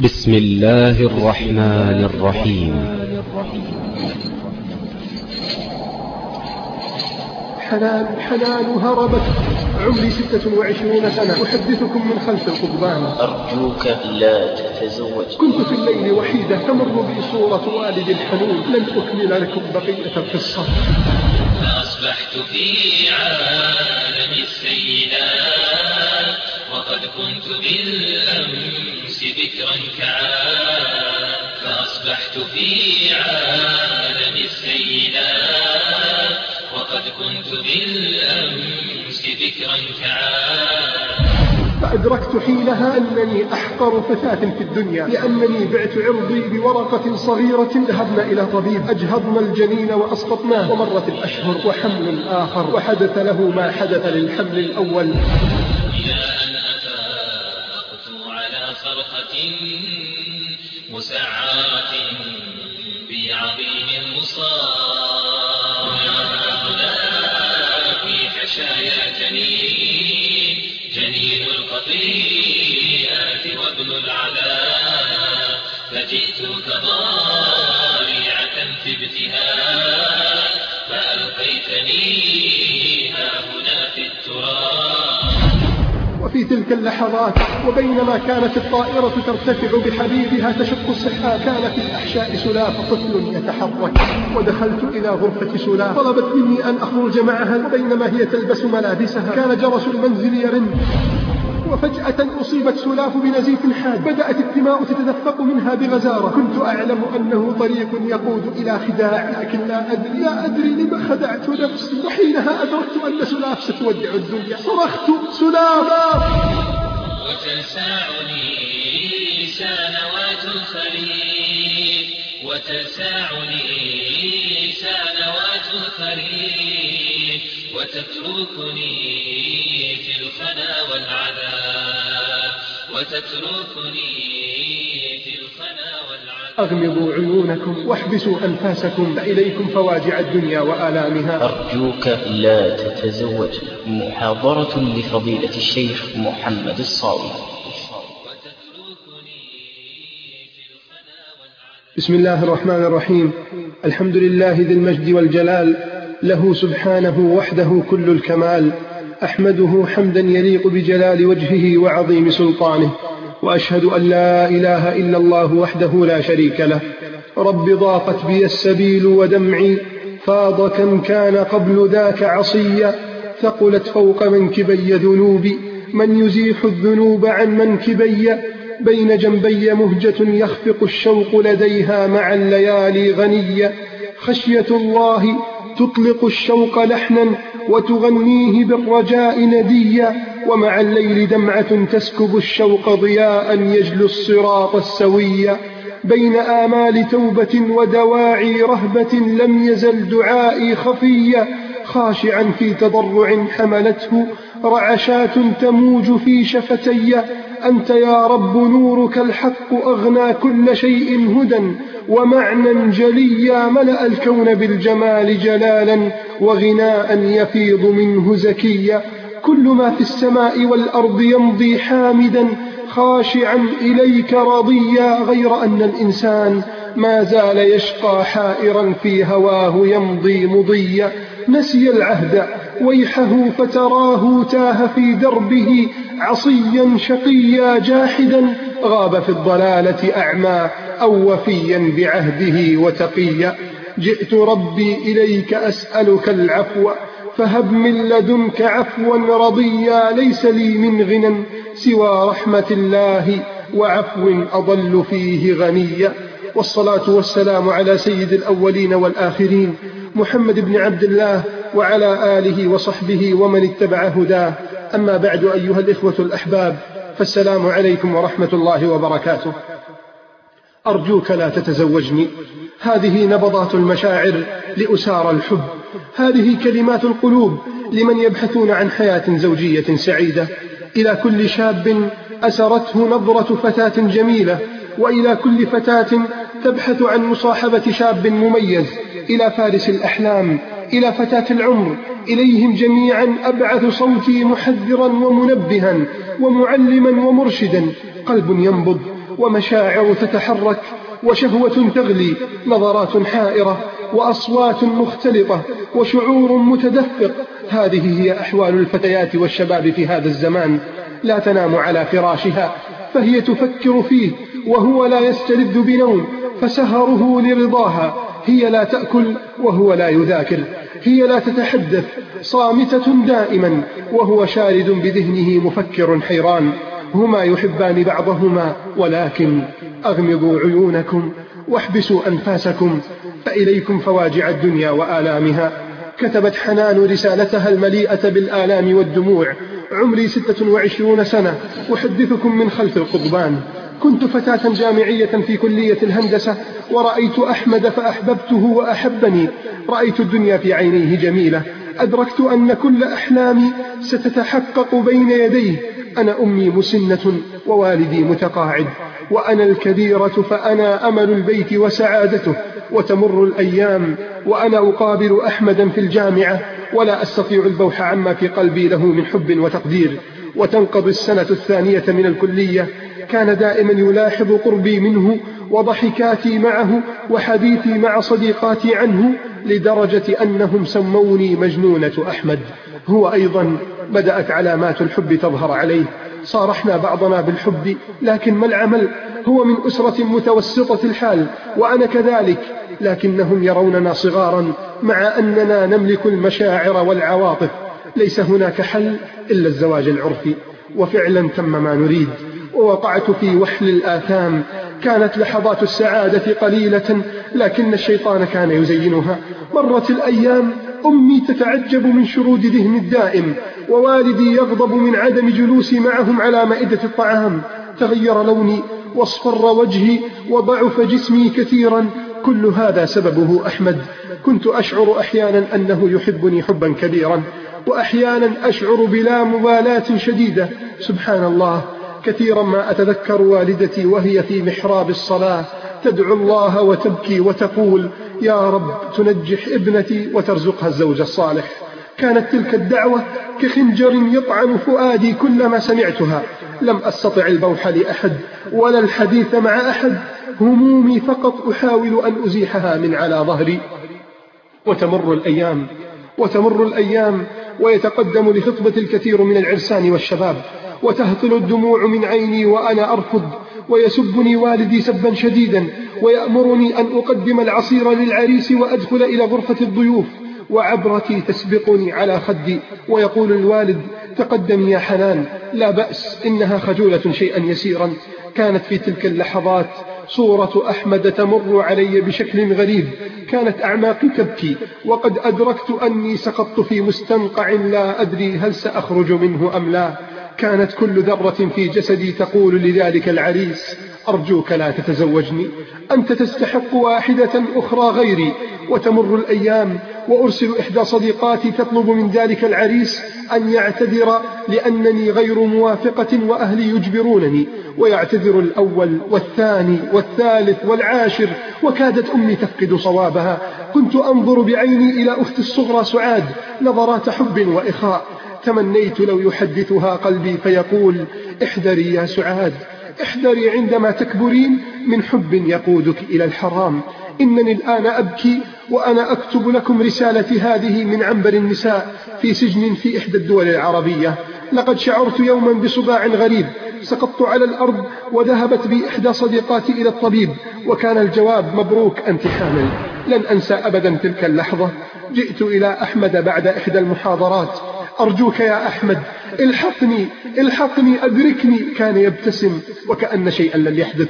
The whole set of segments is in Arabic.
بسم الله الرحمن الرحيم. حنان حنان هربت عمري ستة وعشرون سنة. أحدثكم من خلف القضبان. أرجوك لا تتزوج. كنت في الليل وحيدة تمر بي صورة والد الحنون لن أكمل لكم بقية القصة. فأصبحت في عالم السيدات وقد كنت بالأمس ذكرا كعاد فأصبحت في عالم السيدات وقد كنت بالأمس ذكرا كعاد فأدركت حينها أنني أحقر فتاة في الدنيا لأنني بعت عرضي بورقة صغيرة ذهبنا إلى طبيب. أجهضنا الجنين وأسقطناه. ومرت الأشهر وحمل آخر وحدث له ما حدث للحمل الأول. فجئت كضارعة في ابتهاج فألقيتني ها هنا في التراب. وفي تلك اللحظات وبينما كانت الطائرة ترتفع بحبيبها تشق السحاب كان في الأحشاء سلاف طفل يتحرك. ودخلت إلى غرفة سلاف. طلبت مني أن أخرج معها وبينما هي تلبس ملابسها كان جرس المنزل يرن. وفجأة أصيبت سلاف بنزيف حاد. بدأت الدماء تتدفق منها بغزارة. كنت أعلم أنه طريق يقود إلى خداع لكن لا أدري لا أدري لما خدعت نفسي. وحينها أدركت أن سلاف ستودع الدنيا. صرخت سلاف! وتلسعني سنوات الخريف وتلسعني سنوات الخريف وتتركني في الخنا والعذاب. وتتركني في الخنا والعذاب. أغمضوا عيونكم واحبسوا أنفاسكم فإليكم فواجع الدنيا وآلامها. أرجوك لا تتزوج. محاضرة لفضيلة الشيخ محمد الصاوي. بسم الله الرحمن الرحيم. الحمد لله ذي المجد والجلال. له سبحانه وحده كل الكمال أحمده حمدا يليق بجلال وجهه وعظيم سلطانه وأشهد أن لا إله إلا الله وحده لا شريك له. رب ضاقت بي السبيل ودمعي فاض كم كان قبل ذاك عصيا ثقلت فوق منكبي ذنوبي من يزيح الذنوب عن منكبي بين جنبي مهجة يخفق الشوق لديها مع الليالي غنية خشية الله تطلق الشوق لحنا وتغنيه بالرجاء نديا ومع الليل دمعة تسكب الشوق ضياء يجلو الصراط السويا. بين آمال توبة ودواعي رهبة لم يزل دعائي خفيا. خاشعا في تضرع حملته رعشات تموج في شفتي. أنت يا رب نورك الحق أغنى كل شيء هدى ومعنى جليا ملأ الكون بالجمال جلالا وغناء يفيض منه زكيا كل ما في السماء والأرض يمضي حامدا خاشعا إليك رضيا غير أن الإنسان ما زال يشقى حائرا في هواه يمضي مضيا نسي العهد ويحه فتراه تاه في دربه عصيا شقيا جاحدا غاب في الضلالة أعمى أو وفيا بعهده وتقيا. جئت ربي إليك أسألك العفو فهب من لدنك عفوا رضيا ليس لي من غنى سوى رحمة الله وعفو أضل فيه غنيا. والصلاة والسلام على سيد الأولين والآخرين محمد بن عبد الله وعلى آله وصحبه ومن اتبع هداه. أما بعد أيها الإخوة الأحباب فالسلام عليكم ورحمة الله وبركاته. أرجوك لا تتزوجني. هذه نبضات المشاعر لأسار الحب. هذه كلمات القلوب لمن يبحثون عن حياة زوجية سعيدة. إلى كل شاب أسرته نظرة فتاة جميلة وإلى كل فتاة تبحث عن مصاحبة شاب مميز إلى فارس الأحلام إلى فتاة العمر إليهم جميعا أبعث صوتي محذرا ومنبها ومعلما ومرشدا. قلب ينبض ومشاعر تتحرك وشهوة تغلي نظرات حائرة وأصوات مختلطة وشعور متدفق. هذه هي أحوال الفتيات والشباب في هذا الزمان. لا تنام على فراشها فهي تفكر فيه وهو لا يستلذ بنوم فسهره لرضاها. هي لا تأكل وهو لا يذاكر. هي لا تتحدث صامتة دائما وهو شارد بذهنه مفكر حيران. هما يحبان بعضهما ولكن أغمضوا عيونكم واحبسوا أنفاسكم فإليكم فواجع الدنيا وآلامها. كتبت حنان رسالتها المليئة بالآلام والدموع. عمري ستة وعشرون سنة أحدثكم من خلف القضبان. كنت فتاة جامعية في كلية الهندسة ورأيت أحمد فأحببته وأحبني. رأيت الدنيا في عينيه جميلة. أدركت أن كل أحلامي ستتحقق بين يديه. أنا أمي مسنة ووالدي متقاعد وأنا الكبيرة فأنا أمل البيت وسعادته. وتمر الأيام وأنا أقابل أحمدا في الجامعة ولا أستطيع البوح عما في قلبي له من حب وتقدير. وتنقضي السنة الثانية من الكلية كان دائما يلاحظ قربي منه وضحكاتي معه وحديثي مع صديقاتي عنه لدرجة أنهم سموني مجنونة أحمد. هو أيضا بدأت علامات الحب تظهر عليه. صارحنا بعضنا بالحب لكن ما العمل؟ هو من أسرة متوسطة الحال وأنا كذلك لكنهم يروننا صغارا مع أننا نملك المشاعر والعواطف. ليس هناك حل إلا الزواج العرفي وفعلا تم ما نريد. ووقعت في وحل الآثام. كانت لحظات السعادة قليلة لكن الشيطان كان يزينها. مرت الأيام أمي تتعجب من شرود ذهني الدائم ووالدي يغضب من عدم جلوسي معهم على مائدة الطعام. تغير لوني واصفر وجهي وضعف جسمي كثيرا. كل هذا سببه أحمد. كنت أشعر أحيانا أنه يحبني حبا كبيرا وأحيانا أشعر بلا مبالاة شديدة. سبحان الله. كثيرا ما أتذكر والدتي وهي في محراب الصلاة. تدعو الله وتبكي وتقول يا رب تنجح ابنتي وترزقها الزوج الصالح. كانت تلك الدعوة كخنجر يطعن فؤادي كلما سمعتها. لم أستطع البوح لأحد ولا الحديث مع أحد. همومي فقط أحاول أن أزيحها من على ظهري. وتمر الأيام وتمر الأيام ويتقدم لخطبة الكثير من العرسان والشباب. وتهطل الدموع من عيني وأنا أرفض ويسبني والدي سبا شديدا ويأمرني أن أقدم العصير للعريس وأدخل إلى غرفة الضيوف وعبرتي تسبقني على خدي ويقول الوالد تقدمي يا حنان لا بأس إنها خجولة شيئا يسيرا. كانت في تلك اللحظات صورة أحمد تمر علي بشكل غريب كانت أعماقي تبكي وقد أدركت أني سقطت في مستنقع لا أدري هل سأخرج منه أم لا. كانت كل ذرة في جسدي تقول لذلك العريس أرجوك لا تتزوجني أنت تستحق واحدة أخرى غيري وتمر الأيام وأرسل إحدى صديقاتي تطلب من ذلك العريس أن يعتذر لأنني غير موافقة وأهلي يجبرونني ويعتذر الأول والثاني والثالث والعاشر وكادت أمي تفقد صوابها. كنت أنظر بعيني إلى أختي الصغرى سعاد نظرات حب وإخاء. تمنيت لو يحدثها قلبي فيقول احذري يا سعاد احذري عندما تكبرين من حب يقودك إلى الحرام. إنني الآن أبكي وأنا أكتب لكم رسالتي هذه من عنبر النساء في سجن في إحدى الدول العربية. لقد شعرت يوما بصداع غريب سقطت على الأرض وذهبت بي إحدى صديقاتي إلى الطبيب وكان الجواب مبروك أنت حامل لن أنسى أبدا تلك اللحظة. جئت إلى أحمد بعد إحدى المحاضرات. أرجوك يا أحمد الحقني الحقني أدركني كان يبتسم وكأن شيئا لم يحدث.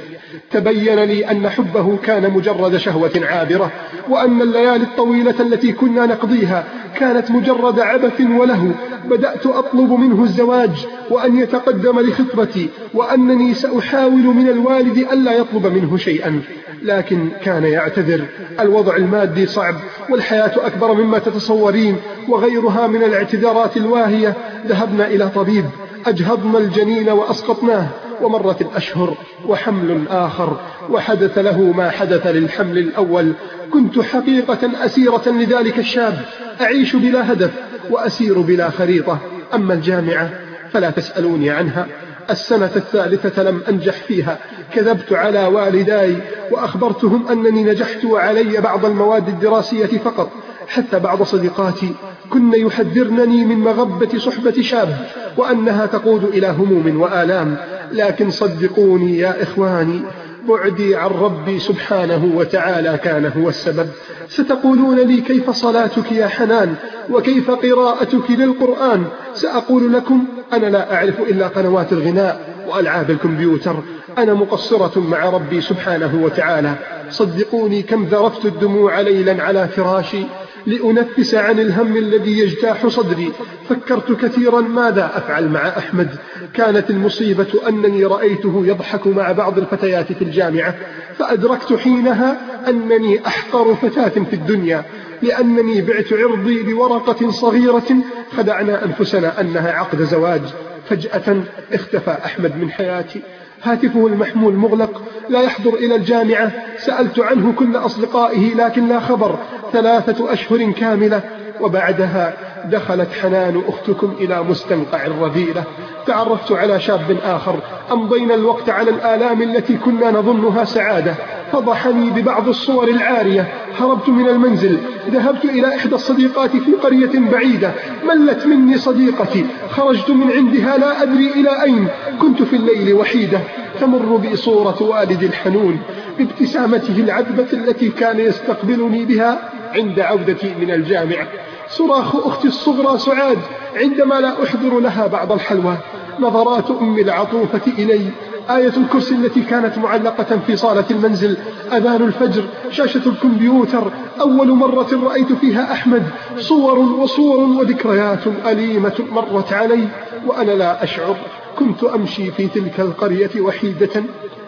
تبين لي أن حبه كان مجرد شهوة عابرة وأن الليالي الطويلة التي كنا نقضيها كانت مجرد عبث وله. بدأت أطلب منه الزواج وأن يتقدم لخطبتي وأنني سأحاول من الوالد ألا يطلب منه شيئا لكن كان يعتذر. الوضع المادي صعب والحياة أكبر مما تتصورين وغيرها من الاعتذارات الواهية. ذهبنا إلى طبيب أجهضنا الجنين وأسقطناه ومرت الأشهر وحمل آخر وحدث له ما حدث للحمل الأول. كنت حقيقة أسيرة لذلك الشاب. أعيش بلا هدف وأسير بلا خريطة. أما الجامعة فلا تسألوني عنها. السنة الثالثة لم أنجح فيها. كذبت على والداي وأخبرتهم أنني نجحت وعلي بعض المواد الدراسية فقط حتى بعض صديقاتي كن يحذرنني من مغبة صحبة شاب وأنها تقود إلى هموم وآلام. لكن صدقوني يا إخواني بعدي عن ربي سبحانه وتعالى كان هو السبب. ستقولون لي كيف صلاتك يا حنان وكيف قراءتك للقرآن؟ سأقول لكم أنا لا أعرف إلا قنوات الغناء. وألعاب الكمبيوتر أنا مقصرة مع ربي سبحانه وتعالى. صدقوني كم ذرفت الدموع ليلا على فراشي لأنفس عن الهم الذي يجتاح صدري. فكرت كثيرا ماذا أفعل مع أحمد. كانت المصيبة أنني رأيته يضحك مع بعض الفتيات في الجامعة. فأدركت حينها أنني أحقر فتاة في الدنيا لأنني بعت عرضي بورقة صغيرة خدعنا أنفسنا أنها عقد زواج. فجأة اختفى أحمد من حياتي. هاتفه المحمول مغلق لا يحضر إلى الجامعة. سألت عنه كل أصدقائه لكن لا خبر. ثلاثة أشهر كاملة. وبعدها دخلت حنان أختكم إلى مستنقع الرذيلة. تعرفت على شاب آخر. أمضينا الوقت على الآلام التي كنا نظنها سعادة. فضحني ببعض الصور العارية. هربت من المنزل. ذهبت إلى إحدى الصديقات في قرية بعيدة. ملت مني صديقتي. خرجت من عندها لا أدري إلى أين. كنت في الليل وحيدة. تمر بي صورة والدي الحنون. بابتسامته العذبة التي كان يستقبلني بها عند عودتي من الجامعة صراخ أختي الصغرى سعاد. عندما لا أحضر لها بعض الحلوى. نظرات أمي العطوفة إلي. آية الكرسي التي كانت معلقة في صالة المنزل أذان الفجر شاشة الكمبيوتر أول مرة رأيت فيها أحمد صور وصور وذكريات أليمة مرت علي وأنا لا أشعر كنت أمشي في تلك القرية وحيدة.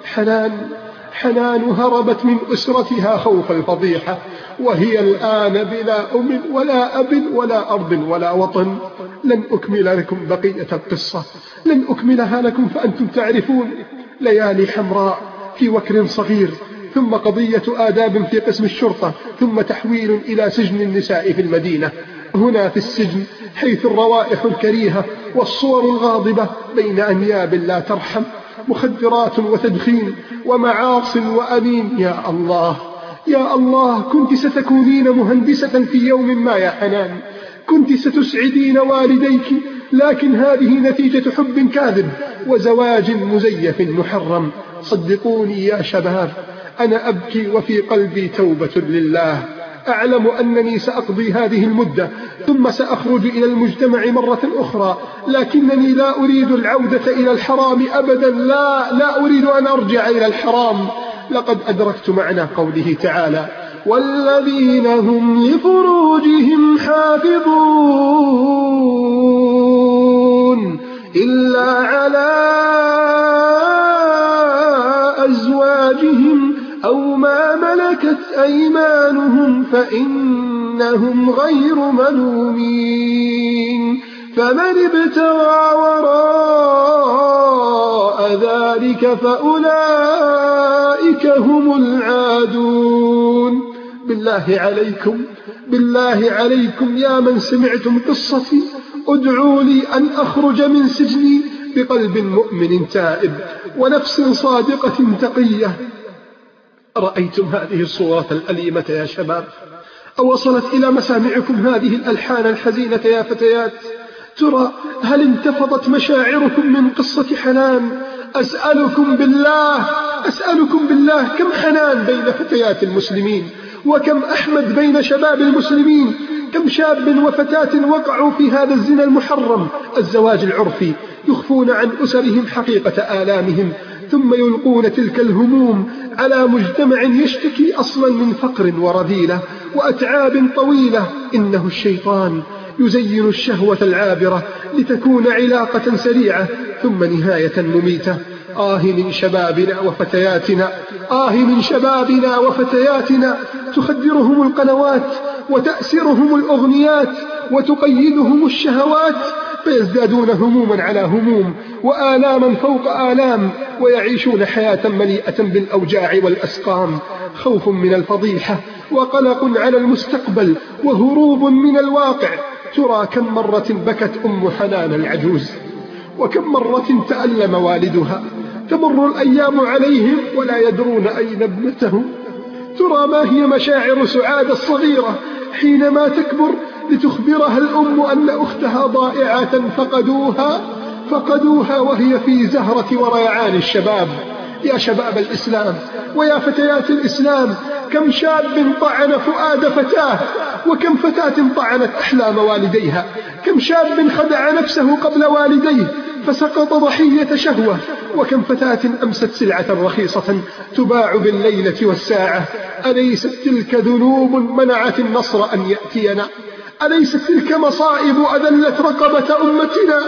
حنان حنان هربت من أسرتها خوف الفضيحة. وهي الآن بلا أم ولا أب ولا أرض ولا وطن. لن أكمل لكم بقية القصة. لن أكملها لكم فأنتم تعرفون. ليالي حمراء في وكر صغير ثم قضية آداب في قسم الشرطة ثم تحويل إلى سجن النساء في المدينة. هنا في السجن حيث الروائح الكريهة والصور الغاضبة بين أنياب لا ترحم مخدرات وتدخين ومعاص وأنين. يا الله! يا الله كنت ستكونين مهندسة في يوم ما يا حنان. كنت ستسعدين والديك لكن هذه نتيجة حب كاذب وزواج مزيف محرم. صدقوني يا شباب أنا أبكي وفي قلبي توبة لله. أعلم أنني سأقضي هذه المدة ثم سأخرج إلى المجتمع مرة أخرى. لكنني لا أريد العودة إلى الحرام أبدا. لا لا أريد أن أرجع إلى الحرام. لقد أدركت معنى قوله تعالى والذين هم لفروجهم حافظون إلا على أزواجهم أو ما ملكت أيمانهم فإنهم غير ملومين. فمن ابتغى وراء ذلك فأولئك هم العادون. بالله عليكم بالله عليكم يا من سمعتم قصتي. ادعوا لي أن أخرج من سجني بقلب مؤمن تائب ونفس صادقة تقية. رأيتم هذه الصورة الأليمة يا شباب؟ أوصلت إلى مسامعكم هذه الألحان الحزينة يا فتيات. ترى هل انتفضت مشاعركم من قصة حنان؟ أسألكم بالله أسألكم بالله كم حنان بين فتيات المسلمين؟ وكم أحمد بين شباب المسلمين؟ كم شاب وفتاة وقعوا في هذا الزنا المحرم؟ الزواج العرفي يخفون عن أسرهم حقيقة آلامهم ثم يلقون تلك الهموم على مجتمع يشتكي أصلا من فقر ورذيلة وأتعاب طويلة. إنه الشيطان يزين الشهوة العابرة لتكون علاقة سريعة ثم نهاية مميتة. آه من شبابنا وفتياتنا آه من شبابنا وفتياتنا تخدرهم القنوات وتأسرهم الأغنيات وتقيدهم الشهوات فيزدادون هموما على هموم وآلاما فوق آلام ويعيشون حياة مليئة بالأوجاع والأسقام. خوف من الفضيحة وقلق على المستقبل وهروب من الواقع. ترى كم مرة بكت أم حنان العجوز وكم مرة تألم والدها. تمر الأيام عليهم ولا يدرون أين ابنته. ترى ما هي مشاعر سعاد الصغيرة حينما تكبر لتخبرها الأم أن أختها ضائعة فقدوها فقدوها وهي في زهرة وريعان الشباب. يا شباب الإسلام ويا فتيات الإسلام كم شاب طعن فؤاد فتاة وكم فتاة طعنت أحلام والديها كم شاب خدع نفسه قبل والديه فسقط ضحية شهوة وكم فتاة أمست سلعة رخيصة تباع بالليلة والساعة أليست تلك ذنوب منعت النصر أن يأتينا؟ أليست تلك مصائب أذلت رقبة أمتنا؟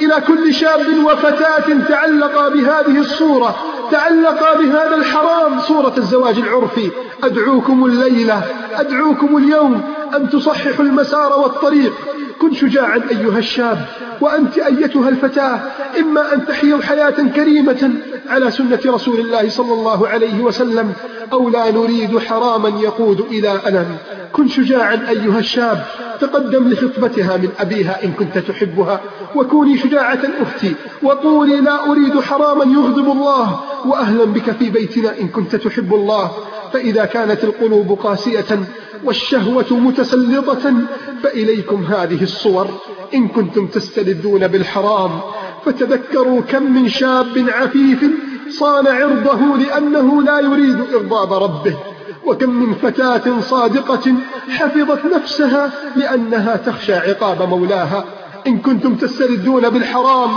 إلى كل شاب وفتاة تعلق بهذه الصورة تعلق بهذا الحرام. صورة الزواج العرفي أدعوكم الليلة أدعوكم اليوم أن تصححوا المسار والطريق. كن شجاعا أيها الشاب وأنت أيتها الفتاة إما أن تحيوا حياة كريمة على سنة رسول الله صلى الله عليه وسلم أو لا نريد حراما يقود إلى ألم كن شجاعا أيها الشاب تقدم لخطبتها من أبيها إن كنت تحبها وكوني شجاعة أختي وقولي لا أريد حراما يغضب الله وأهلا بك في بيتنا إن كنت تحب الله. فإذا كانت القلوب قاسية والشهوة متسلطة فإليكم هذه الصور إن كنتم تستلذون بالحرام. فتذكروا كم من شاب عفيف صان عرضه لأنه لا يريد إرضاب ربه. وكم من فتاة صادقة حفظت نفسها لأنها تخشى عقاب مولاها. إن كنتم تستردون بالحرام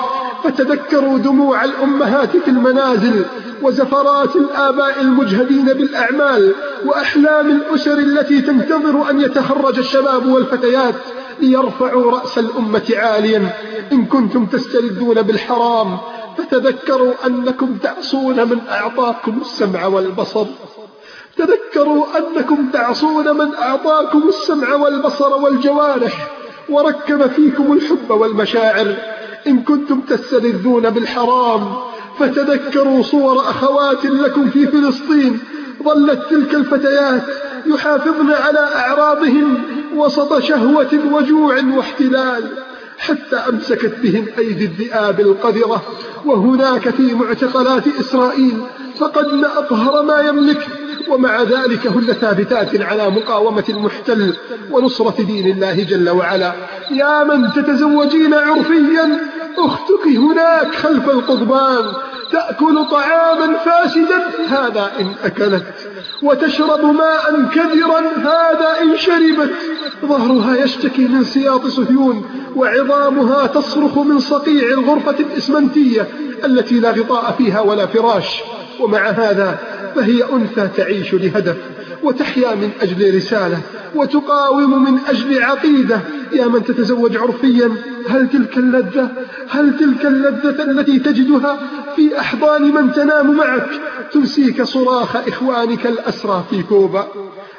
فتذكروا دموع الأمهات في المنازل وزفرات الآباء المجهدين بالأعمال وأحلام الأسر التي تنتظر أن يتخرج الشباب والفتيات ليرفعوا رأس الأمة عاليا. إن كنتم تستردون بالحرام فتذكروا أنكم تعصون من أعطاكم السمع والبصر. تذكروا أنكم تعصون من أعطاكم السمع والبصر والجوارح وركب فيكم الحب والمشاعر. إن كنتم تستلذون بالحرام فتذكروا صور أخوات لكم في فلسطين. ظلت تلك الفتيات يحافظن على أعراضهن وسط شهوة وجوع واحتلال. حتى أمسكت بهم أيدي الذئاب القذرة وهناك في معتقلات إسرائيل فقدن أطهر ما يملك. ومع ذلك هن ثابتات على مقاومة المحتل ونصرة دين الله جل وعلا. يا من تتزوجين عرفيا أختك هناك خلف القضبان. تأكل طعاما فاسدا. هذا إن أكلت. وتشرب ماء كدرا هذا إن شربت. ظهرها يشتكي من سياط صهيون وعظامها تصرخ من صقيع الغرفة الإسمنتية التي لا غطاء فيها ولا فراش. ومع هذا فهي أنثى تعيش لهدف. وتحيا من أجل رسالة وتقاوم من أجل عقيدة. يا من تتزوج عرفيا هل تلك اللذة؟ هل تلك اللذة التي تجدها في أحضان من تنام معك؟ تنسيك صراخ إخوانك الأسرى في كوبا.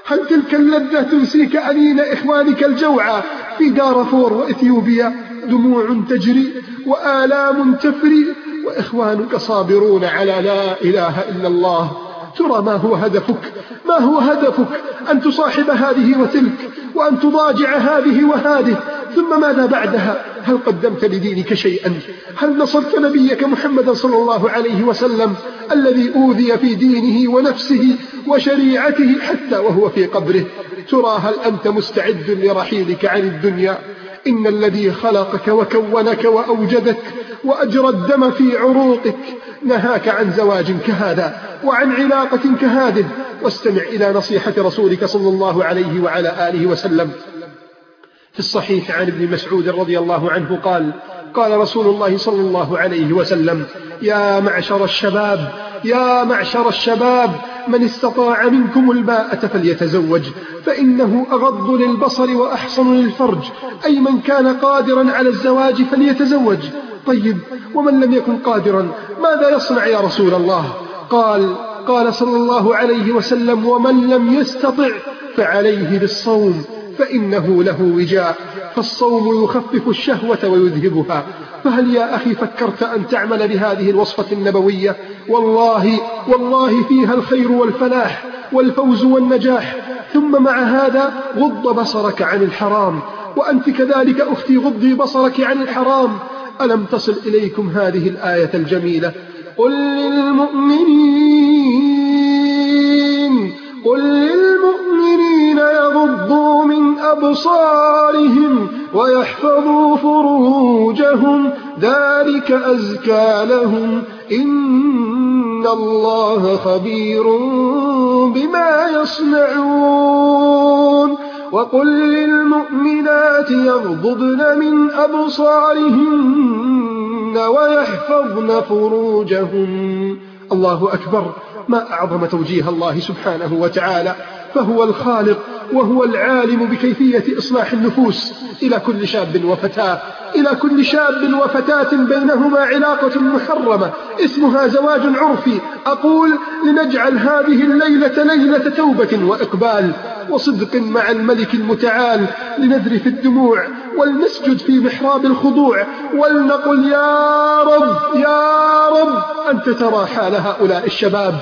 هل تلك اللذة تنسيك أنين إخوانك الجوعى في دارفور وإثيوبيا؟ دموع تجري وآلام تفري وإخوانك صابرون على لا إله إلا الله. ترى ما هو هدفك ما هو هدفك؟ أن تصاحب هذه وتلك وأن تضاجع هذه وهذه ثم ماذا بعدها؟ هل قدمت لدينك شيئا؟ هل نصرت نبيك محمد صلى الله عليه وسلم الذي أوذي في دينه ونفسه وشريعته حتى وهو في قبره؟ ترى هل أنت مستعد لرحيلك عن الدنيا؟ إن الذي خلقك وكونك وأوجدك وأجرى الدم في عروقك. نهاك عن زواج كهذا وعن علاقة كهذه. واستمع إلى نصيحة رسولك صلى الله عليه وعلى آله وسلم. في الصحيح عن ابن مسعود رضي الله عنه قال قال رسول الله صلى الله عليه وسلم يا معشر الشباب يا معشر الشباب من استطاع منكم الباءة فليتزوج فإنه أغض للبصر وأحصن للفرج أي من كان قادرا على الزواج فليتزوج. طيب ومن لم يكن قادرا ماذا يصنع يا رسول الله؟ قال قال صلى الله عليه وسلم ومن لم يستطع فعليه بالصوم فإنه له وجاء فالصوم يخفف الشهوة ويذهبها. فهل يا أخي فكرت أن تعمل بهذه الوصفة النبوية؟ والله والله فيها الخير والفلاح والفوز والنجاح. ثم مع هذا غض بصرك عن الحرام وأنت كذلك أختي غضي بصرك عن الحرام. ألم تصل إليكم هذه الآية الجميلة؟ قل للمؤمنين قل للمؤمنين يغضوا من أبصارهم ويحفظوا فروجهم ذلك أزكى لهم. إن الله خبير بما يصنعون. وقل للمؤمنات يغضضن من أبصارهن ويحفظن فروجهن. الله أكبر. ما أعظم توجيه الله سبحانه وتعالى. فهو الخالق وهو العالم بكيفية إصلاح النفوس. إلى كل شاب وفتاة. إلى كل شاب وفتاة بينهما علاقة محرمة. اسمها زواج عرفي. أقول لنجعل هذه الليلة ليلة توبة وإقبال. وصدق مع الملك المتعال لنذرف الدموع ولنسجد في محراب الخضوع ولنقل يا رب يا رب أنت ترى حال هؤلاء الشباب.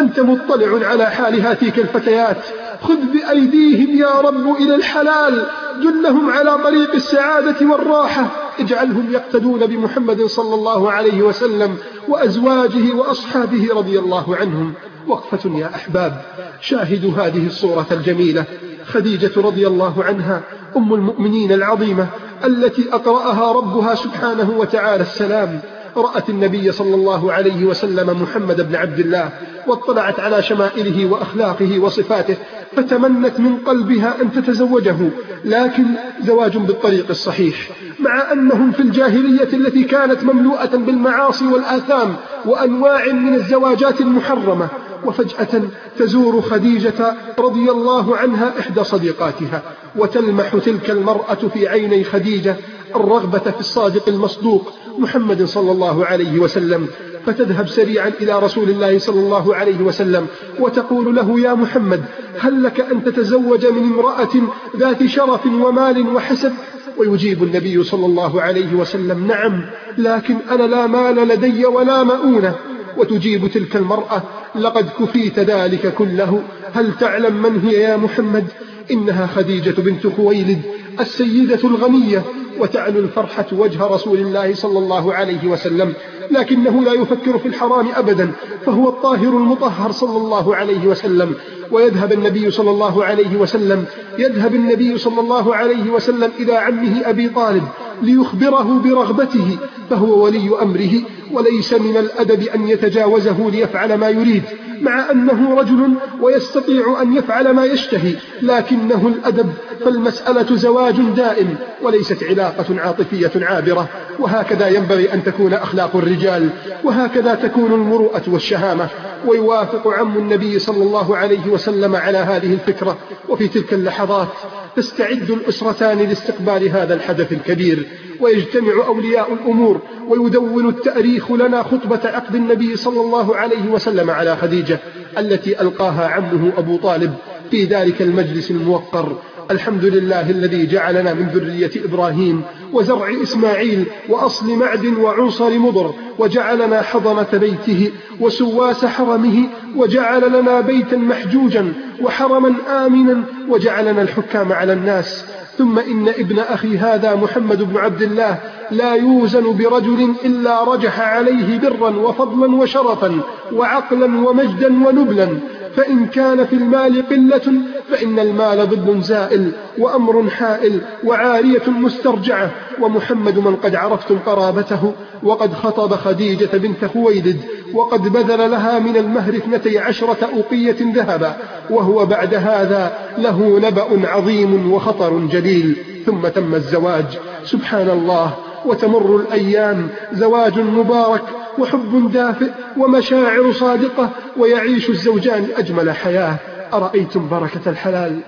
أنت مطلع على حال هاتيك الفتيات. خذ بأيديهم يا رب إلى الحلال. دلهم على طريق السعادة والراحة. اجعلهم يقتدون بمحمد صلى الله عليه وسلم وأزواجه وأصحابه رضي الله عنهم. وقفة يا أحباب شاهدوا هذه الصورة الجميلة. خديجة رضي الله عنها أم المؤمنين العظيمة التي أقرأها ربها سبحانه وتعالى السلام. رأت النبي صلى الله عليه وسلم محمد بن عبد الله واطلعت على شمائله وأخلاقه وصفاته فتمنت من قلبها أن تتزوجه لكن زواج بالطريق الصحيح مع أنهم في الجاهلية التي كانت مملوءة بالمعاصي والآثام وأنواع من الزواجات المحرمة وفجأة تزور خديجة رضي الله عنها إحدى صديقاتها وتلمح تلك المرأة في عيني خديجة الرغبة في الصادق المصدوق محمد صلى الله عليه وسلم فتذهب سريعا إلى رسول الله صلى الله عليه وسلم وتقول له يا محمد هل لك أن تتزوج من امرأة ذات شرف ومال وحسب ويجيب النبي صلى الله عليه وسلم نعم لكن أنا لا مال لدي ولا مؤونة. وتجيب تلك المرأة لقد كفيت ذلك كله هل تعلم من هي يا محمد؟ إنها خديجة بنت خويلد السيدة الغنية. وتعلو الفرحة وجه رسول الله صلى الله عليه وسلم لكنه لا يفكر في الحرام أبدا فهو الطاهر المطهر صلى الله عليه وسلم. ويذهب النبي صلى الله عليه وسلم يذهب النبي صلى الله عليه وسلم إلى عمه أبي طالب ليخبره برغبته فهو ولي أمره وليس من الأدب أن يتجاوزه ليفعل ما يريد مع أنه رجل ويستطيع أن يفعل ما يشتهي لكنه الأدب فالمسألة زواج دائم وليست علاقة عاطفية عابرة وهكذا ينبغي أن تكون أخلاق الرجال وهكذا تكون المروءة والشهامة ويوافق عم النبي صلى الله عليه وسلم على هذه الفكرة وفي تلك اللحظات تستعد الأسرتان لاستقبال هذا الحدث الكبير. ويجتمع أولياء الأمور ويدون التأريخ لنا خطبة عقد النبي صلى الله عليه وسلم على خديجة التي ألقاها عمه أبو طالب في ذلك المجلس الموقر. الحمد لله الذي جعلنا من ذرية إبراهيم وزرع إسماعيل وأصل معدن وعنصر مضر وجعلنا حضنة بيته وسواس حرمه وجعل لنا بيتا محجوجا وحرما آمنا وجعلنا الحكام على الناس ثم إن ابن أخي هذا محمد بن عبد الله لا يوزن برجل إلا رجح عليه برا وفضلا وشرفا وعقلا ومجدا ونبلا فإن كان في المال قلة فإن المال ضد زائل وأمر حائل وعارية مسترجعة ومحمد من قد عرفتم قرابته وقد خطب خديجة بنت خويلد وقد بذل لها من المهر اثنتي عشرة أوقية ذهبا وهو بعد هذا له نبأ عظيم وخطر جليل. ثم تم الزواج. سبحان الله. وتمر الأيام. زواج مبارك وحب دافئ ومشاعر صادقة ويعيش الزوجان أجمل حياة. أرأيتم بركة الحلال؟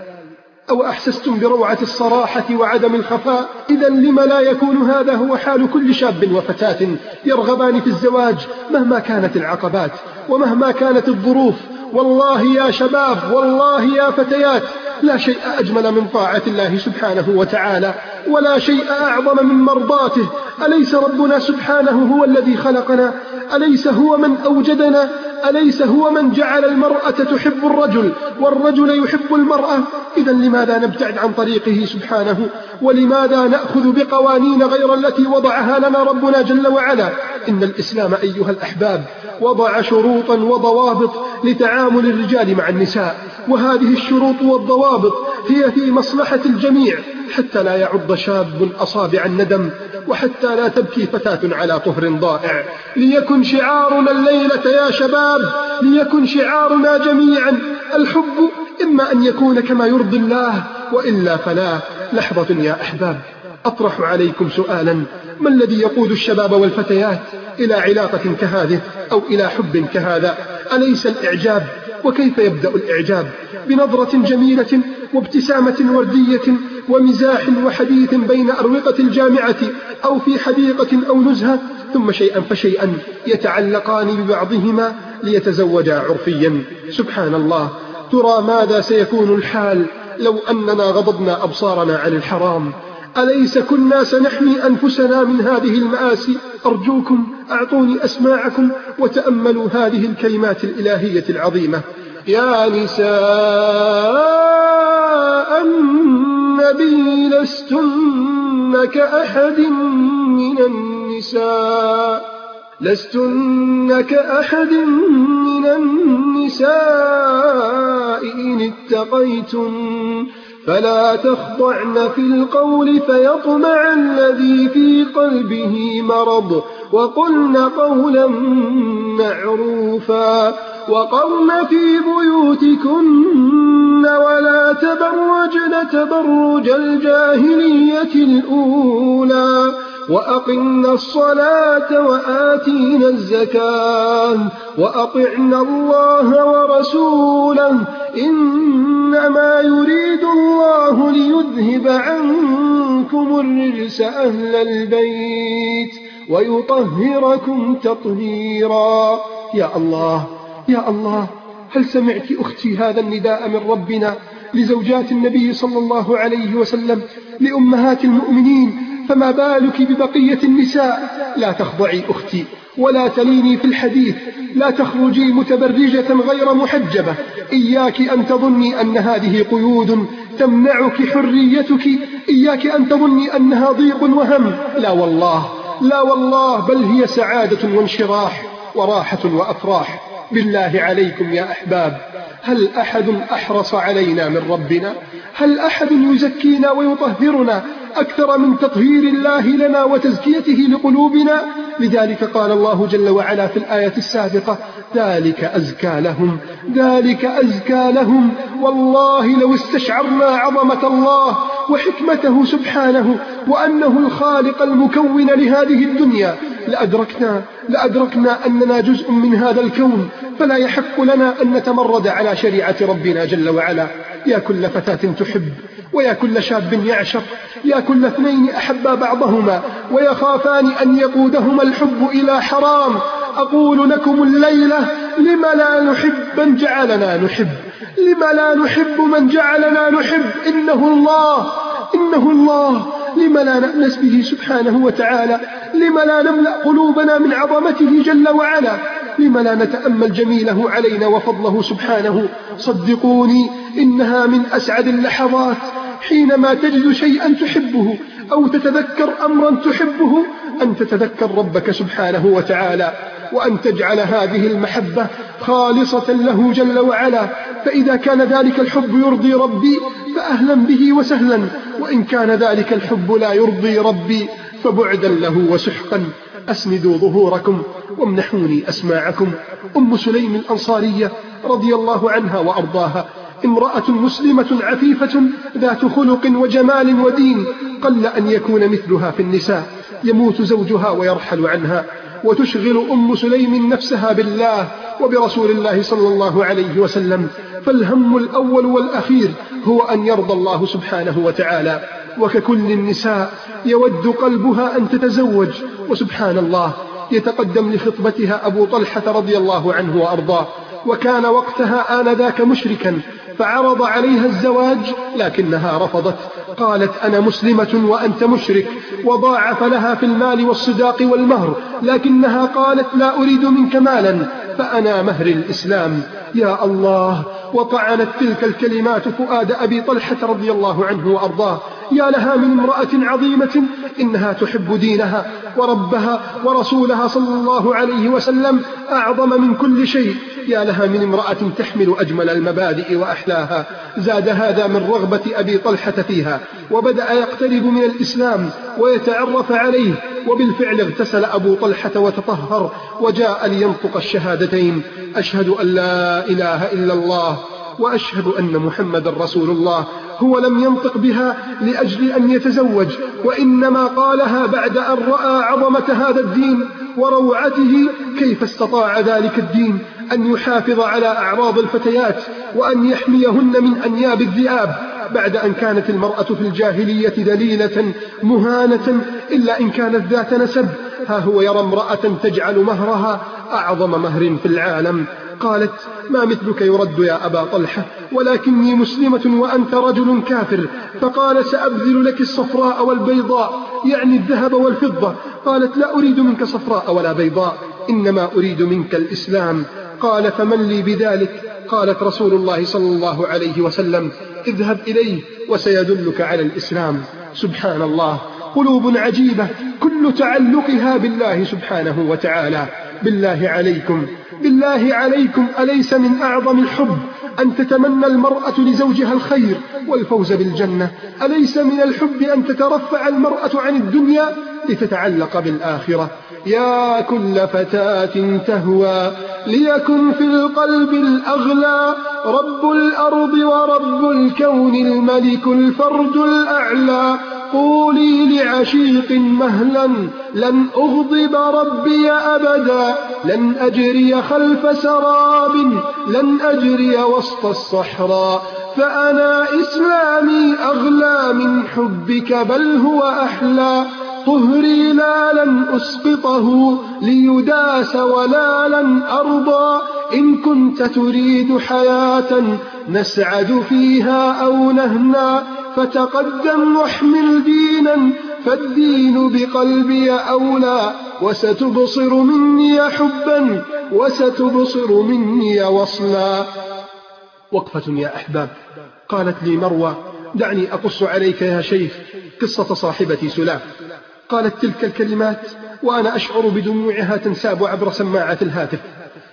أو أحسستم بروعة الصراحة وعدم الخفاء؟ إذا لم لا يكون هذا هو حال كل شاب وفتاة يرغبان في الزواج مهما كانت العقبات ومهما كانت الظروف. والله يا شباب والله يا فتيات لا شيء أجمل من طاعة الله سبحانه وتعالى ولا شيء أعظم من مرضاته. أليس ربنا سبحانه هو الذي خلقنا؟ أليس هو من أوجدنا؟ أليس هو من جعل المرأة تحب الرجل والرجل يحب المرأة؟ إذا لماذا نبتعد عن طريقه سبحانه؟ ولماذا نأخذ بقوانين غير التي وضعها لنا ربنا جل وعلا؟ إن الإسلام أيها الأحباب وضع شروطا وضوابط لتعامل الرجال مع النساء وهذه الشروط والضوابط هي في مصلحة الجميع حتى لا يعض شاب أصابع الندم وحتى لا تبكي فتاة على طهر ضائع. ليكن شعارنا الليلة يا شباب ليكن شعارنا جميعا. الحب إما أن يكون كما يرضي الله وإلا فلا. لحظة يا أحباب أطرح عليكم سؤالا. ما الذي يقود الشباب والفتيات إلى علاقة كهذه أو إلى حب كهذا؟ أليس الإعجاب وكيف يبدأ الإعجاب؟ بنظرة جميلة وابتسامة وردية ومزاح وحديث بين أروقة الجامعة أو في حديقة أو نزهة ثم شيئا فشيئا يتعلقان ببعضهما ليتزوجا عرفيا. سبحان الله. ترى ماذا سيكون الحال لو أننا غضضنا أبصارنا عن الحرام؟ أليس كنا سنحمي أنفسنا من هذه المآسي؟ أرجوكم أعطوني أسماعكم وتأملوا هذه الكلمات الإلهية العظيمة. يا نساء النبي لستن كأحد من النساء. لستن كأحد من النساء إن اتقيتن. فلا تخضعن في القول فيطمع الذي في قلبه مرض. وقلن قولا معروفا. وقرن في بيوتكن ولا تبرجن تبرج الجاهلية الأولى. وأقمنا الصلاة وآتينا الزكاة وأطعنا الله ورسوله إنما يريد الله ليذهب عنكم الرجس أهل البيت ويطهركم تطهيرا. يا الله يا الله هل سمعت أختي هذا النداء من ربنا لزوجات النبي صلى الله عليه وسلم لأمهات المؤمنين فما بالك ببقية النساء؟ لا تخضعي أختي ولا تليني في الحديث لا تخرجي متبرجة غير محجبة. إياك أن تظني أن هذه قيود تمنعك حريتك إياك أن تظني أنها ضيق وهم. لا والله لا والله بل هي سعادة وانشراح وراحة وأفراح. بالله عليكم يا أحباب هل أحد أحرص علينا من ربنا؟ هل أحد يزكينا ويطهرنا؟ أكثر من تطهير الله لنا وتزكيته لقلوبنا. لذلك قال الله جل وعلا في الآية السابقة ذلك أزكى لهم ذلك أزكى لهم. والله لو استشعرنا عظمة الله وحكمته سبحانه وأنه الخالق المكون لهذه الدنيا لأدركنا لأدركنا أننا جزء من هذا الكون. فلا يحق لنا أن نتمرد على شريعة ربنا جل وعلا. يا كل فتاة تحب. ويا كل شاب يعشق يا كل اثنين أحبا بعضهما ويخافان أن يقودهما الحب إلى حرام. أقول لكم الليلة لم لا نحب من جعلنا نحب؟ لم لا نحب من جعلنا نحب؟ إنه الله إنه الله. لم لا نأنس به سبحانه وتعالى؟ لم لا نملأ قلوبنا من عظمته جل وعلا؟ لم لا نتأمل جميله علينا وفضله سبحانه؟ صدقوني إنها من أسعد اللحظات. حينما تجد شيئا تحبه أو تتذكر أمرا تحبه أن تتذكر ربك سبحانه وتعالى وأن تجعل هذه المحبة خالصة له جل وعلا. فإذا كان ذلك الحب يرضي ربي فأهلا به وسهلا. وإن كان ذلك الحب لا يرضي ربي فبعدا له وسحقا. أسندوا ظهوركم وامنحوني أسماعكم. أم سليم الأنصارية رضي الله عنها وأرضاها. امرأة مسلمة عفيفة ذات خلق وجمال ودين قل أن يكون مثلها في النساء يموت زوجها ويرحل عنها وتشغل أم سليم نفسها بالله وبرسول الله صلى الله عليه وسلم فالهم الأول والأخير هو أن يرضى الله سبحانه وتعالى. وككل النساء يود قلبها أن تتزوج وسبحان الله يتقدم لخطبتها أبو طلحة رضي الله عنه وأرضاه وكان وقتها آنذاك مشركا فعرض عليها الزواج لكنها رفضت. قالت أنا مسلمة وأنت مشرك وضاعف لها في المال والصداق والمهر لكنها قالت لا أريد منك مالا فأنا مهر الإسلام. يا الله وطعنت تلك الكلمات فؤاد أبي طلحة رضي الله عنه وأرضاه. يا لها من امرأة عظيمة إنها تحب دينها وربها ورسولها صلى الله عليه وسلم أعظم من كل شيء. يا لها من امرأة تحمل أجمل المبادئ وأحلاها. زاد هذا من رغبة أبي طلحة فيها وبدأ يقترب من الإسلام ويتعرف عليه. وبالفعل اغتسل أبو طلحة وتطهر وجاء لينطق الشهادتين. أشهد أن لا إله إلا الله وأشهد أن محمد رسول الله. هو لم ينطق بها لأجل أن يتزوج وإنما قالها بعد أن رأى عظمة هذا الدين وروعته كيف استطاع ذلك الدين أن يحافظ على أعراض الفتيات وأن يحميهن من أنياب الذئاب بعد أن كانت المرأة في الجاهلية دليلة مهانة إلا إن كانت ذات نسب. ها هو يرى امرأة تجعل مهرها أعظم مهر في العالم. قالت ما مثلك يرد يا أبا طلحة ولكني مسلمة وأنت رجل كافر فقال سأبذل لك الصفراء والبيضاء يعني الذهب والفضة. قالت لا أريد منك صفراء ولا بيضاء إنما أريد منك الإسلام. قال فمن لي بذلك؟ قالت رسول الله صلى الله عليه وسلم اذهب إليه وسيدلك على الإسلام. سبحان الله قلوب عجيبة كل تعلقها بالله سبحانه وتعالى. بالله عليكم. بالله عليكم أليس من أعظم الحب أن تتمنى المرأة لزوجها الخير والفوز بالجنة؟ أليس من الحب أن تترفع المرأة عن الدنيا لتتعلق بالآخرة؟ يا كل فتاة تهوى ليكن في القلب الأغلى رب الأرض ورب الكون الملك الفرد الأعلى. قولي لعشيق مهلا لن أغضب ربي أبدا لن أجري خلف سراب لن أجري وسط الصحراء فأنا إسلامي أغلى من حبك بل هو أحلى. طهري لا لن أسقطه ليداس ولا لن أرضى. إن كنت تريد حياة نسعد فيها أو نهنا فتقدم واحمل دينا فالدين بقلبي أولى وستبصر مني حبا وستبصر مني وصلا. وقفة يا أحباب قالت لي مروى دعني أقص عليك يا شيخ قصة صاحبتي سلاف قالت تلك الكلمات وأنا أشعر بدموعها تنساب عبر سماعة الهاتف.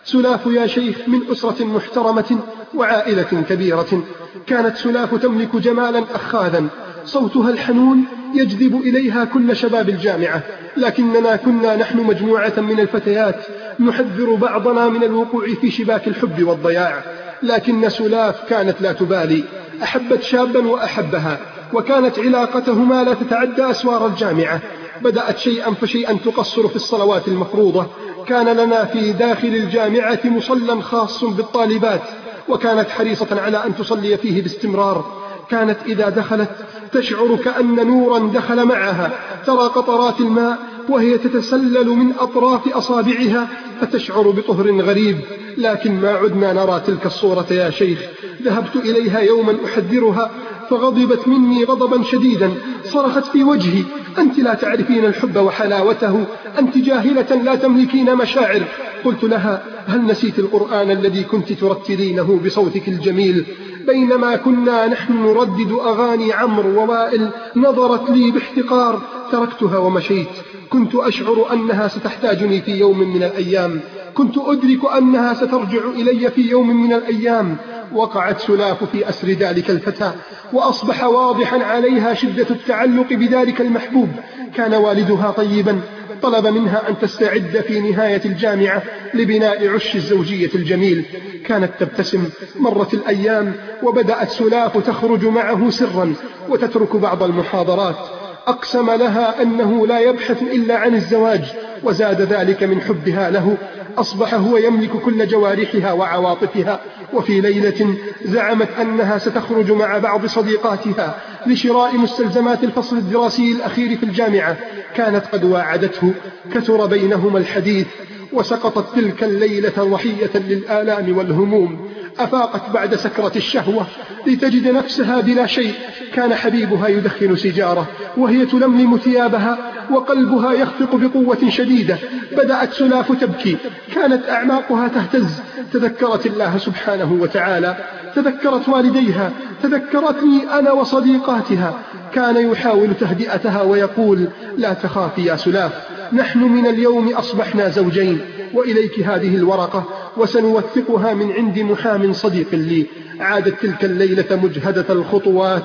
سلاف يا شيخ من أسرة محترمة وعائلة كبيرة. كانت سلاف تملك جمالا أخاذا. صوتها الحنون يجذب إليها كل شباب الجامعة. لكننا كنا نحن مجموعة من الفتيات نحذر بعضنا من الوقوع في شباك الحب والضياع. لكن سلاف كانت لا تبالي. أحبت شابا وأحبها. وكانت علاقتهما لا تتعدى أسوار الجامعة. بدأت شيئا فشيئا تقصر في الصلوات المفروضة. كان لنا في داخل الجامعة مصلى خاص بالطالبات وكانت حريصة على أن تصلي فيه باستمرار. كانت إذا دخلت تشعر كأن نورا دخل معها ترى قطرات الماء وهي تتسلل من أطراف أصابعها فتشعر بطهر غريب. لكن ما عدنا نرى تلك الصورة يا شيخ. ذهبت إليها يوما أحذرها فغضبت مني غضبا شديدا صرخت في وجهي. أنت لا تعرفين الحب وحلاوته أنت جاهلة لا تملكين مشاعر. قلت لها هل نسيت القرآن الذي كنت ترتلينه بصوتك الجميل؟ بينما كنا نحن نردد أغاني عمرو ووائل نظرت لي باحتقار. تركتها ومشيت. كنت أشعر أنها ستحتاجني في يوم من الأيام. كنت أدرك أنها سترجع إلي في يوم من الأيام. وقعت سلاف في أسر ذلك الفتى وأصبح واضحا عليها شدة التعلق بذلك المحبوب. كان والدها طيبا طلب منها أن تستعد في نهاية الجامعة لبناء عش الزوجية الجميل. كانت تبتسم. مرت الأيام وبدأت سلاف تخرج معه سرا وتترك بعض المحاضرات. أقسم لها أنه لا يبحث إلا عن الزواج وزاد ذلك من حبها له. أصبح هو يملك كل جوارحها وعواطفها وفي ليلة زعمت أنها ستخرج مع بعض صديقاتها لشراء مستلزمات الفصل الدراسي الأخير في الجامعة. كانت قد واعدته. كثر بينهما الحديث وسقطت تلك الليلة ضحية للآلام والهموم. أفاقت بعد سكرة الشهوة لتجد نفسها بلا شيء. كان حبيبها يدخن سجارة وهي تلملم ثيابها وقلبها يخفق بقوة شديدة. بدأت سلاف تبكي. كانت أعماقها تهتز. تذكرت الله سبحانه وتعالى. تذكرت والديها. تذكرتني أنا وصديقاتها. كان يحاول تهدئتها ويقول لا تخافي يا سلاف. نحن من اليوم أصبحنا زوجين وإليك هذه الورقة وسنوثقها من عند محام صديق لي. عادت تلك الليلة مجهدة الخطوات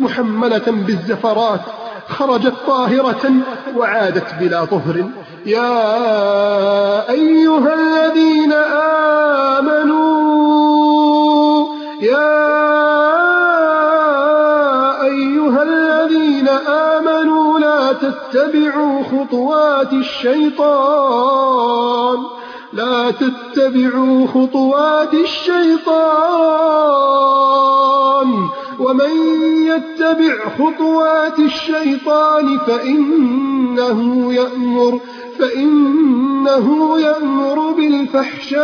محملة بالزفرات خرجت طاهرة وعادت بلا طهر. يا أيها الذين آمنوا يا أيها الذين آمنوا لا تتبعوا خطوات الشيطان. لا تتبعوا خطوات الشيطان. ومن يتبع خطوات الشيطان فإنه يأمر فإنه يأمر بالفحشاء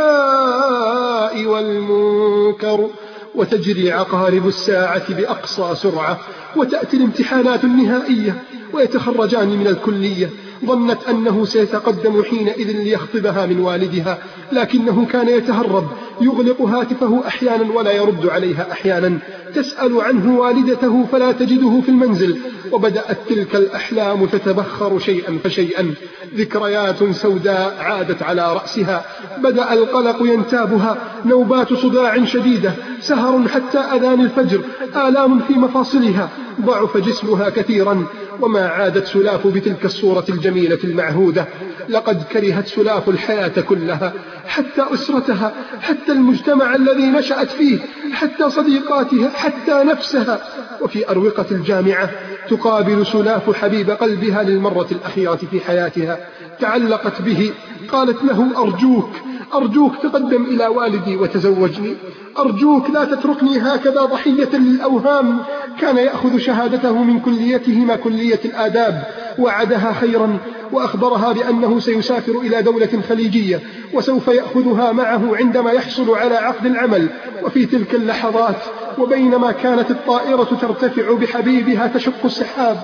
والمنكر. وتجري عقارب الساعة بأقصى سرعة وتأتي الامتحانات النهائية. ويتخرجان من الكلية. ظنت أنه سيتقدم حينئذ ليخطبها من والدها لكنه كان يتهرب. يغلق هاتفه أحيانا ولا يرد عليها أحيانا. تسأل عنه والدته فلا تجده في المنزل. وبدأت تلك الأحلام تتبخر شيئا فشيئا. ذكريات سوداء عادت على رأسها. بدأ القلق ينتابها. نوبات صداع شديدة. سهر حتى أذان الفجر. آلام في مفاصلها. ضعف جسمها كثيرا. وما عادت سلاف بتلك الصورة الجميلة المعهودة. لقد كرهت سلاف الحياة كلها حتى أسرتها حتى المجتمع الذي نشأت فيه حتى صديقاتها حتى نفسها. وفي أروقة الجامعة تقابل سلاف حبيب قلبها للمرة الأخيرة في حياتها. تعلقت به قالت له أرجوك أرجوك تقدم إلى والدي وتزوجني. أرجوك لا تتركني هكذا ضحية للأوهام. كان يأخذ شهادته من كليتهما كلية الآداب. وعدها خيرا وأخبرها بأنه سيسافر إلى دولة خليجية وسوف يأخذها معه عندما يحصل على عقد العمل. وفي تلك اللحظات وبينما كانت الطائرة ترتفع بحبيبها تشق السحاب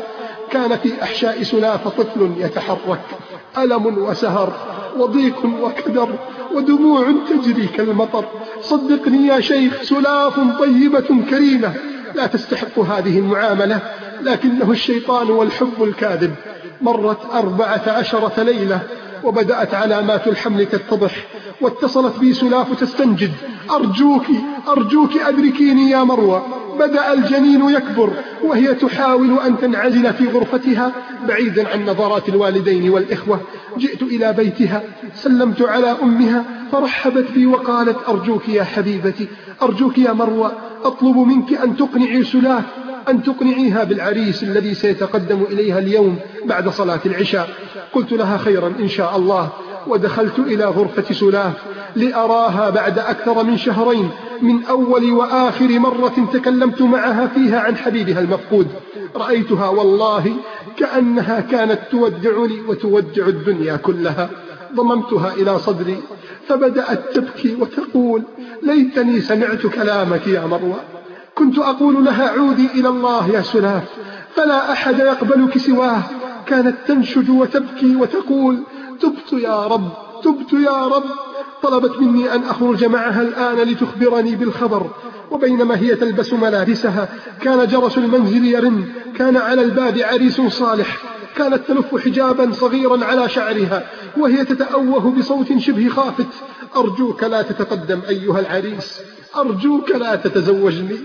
كان في أحشاء سلاف طفل يتحرك ألم وسهر. وضيق وكدر ودموع تجري كالمطر. صدقني يا شيخ سلاف طيبة كريمة. لا تستحق هذه المعاملة لكنه الشيطان والحب الكاذب. مرت أربعة عشرة ليلة وبدأت علامات الحمل تتضح واتصلت بي سلاف تستنجد. أرجوك أرجوك أدركيني يا مروى بدأ الجنين يكبر وهي تحاول أن تنعزل في غرفتها بعيدا عن نظرات الوالدين والإخوة. جئت إلى بيتها سلمت على أمها فرحبت بي وقالت أرجوك يا حبيبتي أرجوك يا مروى أطلب منك أن تقنعي سلاف أن تقنعيها بالعريس الذي سيتقدم إليها اليوم بعد صلاة العشاء. قلت لها خيرا إن شاء الله. ودخلت إلى غرفة سلاف لأراها بعد أكثر من شهرين من أول وآخر مرة تكلمت معها فيها عن حبيبها المفقود. رأيتها والله كأنها كانت تودعني وتودع الدنيا كلها. ضممتها إلى صدري فبدأت تبكي وتقول ليتني سمعت كلامك يا مروى كنت أقول لها عودي إلى الله يا سلاف فلا أحد يقبلك سواه. كانت تنشج وتبكي وتقول تبت يا رب تبت يا رب. طلبت مني أن أخرج معها الآن لتخبرني بالخبر. وبينما هي تلبس ملابسها كان جرس المنزل يرن كان على الباب عريس صالح. كانت تلف حجابا صغيرا على شعرها وهي تتأوه بصوت شبه خافت. أرجوك لا تتقدم أيها العريس أرجوك لا تتزوجني.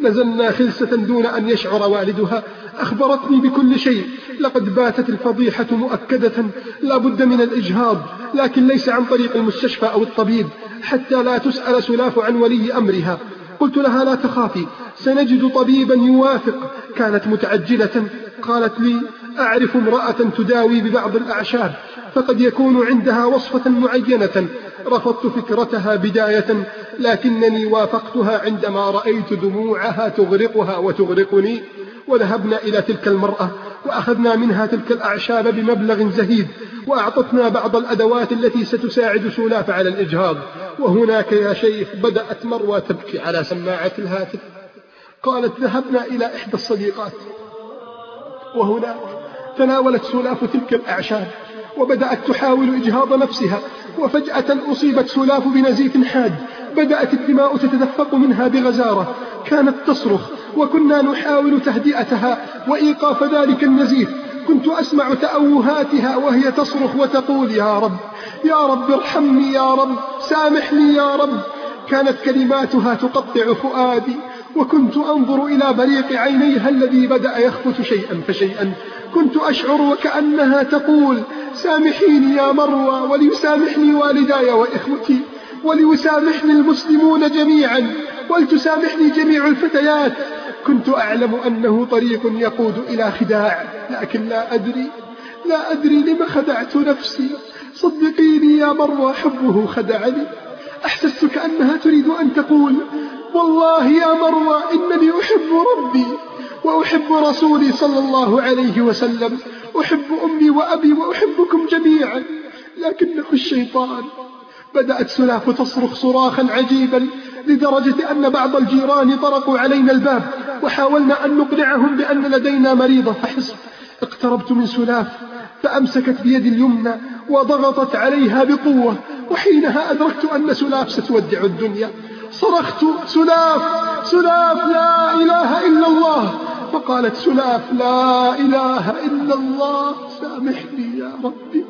نزلنا خلسة دون أن يشعر والدها. أخبرتني بكل شيء. لقد باتت الفضيحة مؤكدة. لا بد من الإجهاض. لكن ليس عن طريق المستشفى أو الطبيب. حتى لا تسأل سلاف عن ولي أمرها. قلت لها لا تخافي. سنجد طبيبا يوافق. كانت متعجلة. قالت لي أعرف امرأة تداوي ببعض الأعشاب فقد يكون عندها وصفة معينة. رفضت فكرتها بداية لكنني وافقتها عندما رأيت دموعها تغرقها وتغرقني. وذهبنا إلى تلك المرأة وأخذنا منها تلك الأعشاب بمبلغ زهيد وأعطتنا بعض الأدوات التي ستساعد سولاف على الإجهاض. وهناك يا شيخ بدأت مروى تبكي على سماعة الهاتف. قالت ذهبنا إلى إحدى الصديقات. وهناك تناولت سلاف تلك الأعشاب وبدأت تحاول إجهاض نفسها وفجأة أصيبت سلاف بنزيف حاد بدأت الدماء تتدفق منها بغزارة كانت تصرخ وكنا نحاول تهدئتها وإيقاف ذلك النزيف كنت أسمع تأوهاتها وهي تصرخ وتقول يا رب يا رب ارحمني يا رب سامحني يا رب. كانت كلماتها تقطع فؤادي وكنت أنظر إلى بريق عينيها الذي بدأ يخفت شيئا فشيئا كنت أشعر وكأنها تقول سامحيني يا مروى وليسامحني والداي وإخوتي وليسامحني المسلمون جميعا ولتسامحني جميع الفتيات. كنت أعلم أنه طريق يقود إلى خداع لكن لا أدري لا أدري لم خدعت نفسي. صدقيني يا مروى حبه خدعني. أحسست كأنها تريد أن تقول والله يا مروى إنني أحب ربي. وأحب رسولي صلى الله عليه وسلم. أحب أمي وأبي وأحبكم جميعا. لكنه الشيطان. بدأت سلاف تصرخ صراخا عجيبا لدرجة أن بعض الجيران طرقوا علينا الباب وحاولنا أن نقنعهم بأن لدينا مريضة فحسب اقتربت من سلاف فأمسكت بيدي اليمنى وضغطت عليها بقوة. وحينها أدركت أن سلاف ستودع الدنيا. صرخت سلاف سلاف لا إله إلا الله. فقالت سلاف لا إله إلا الله سامحني يا ربي.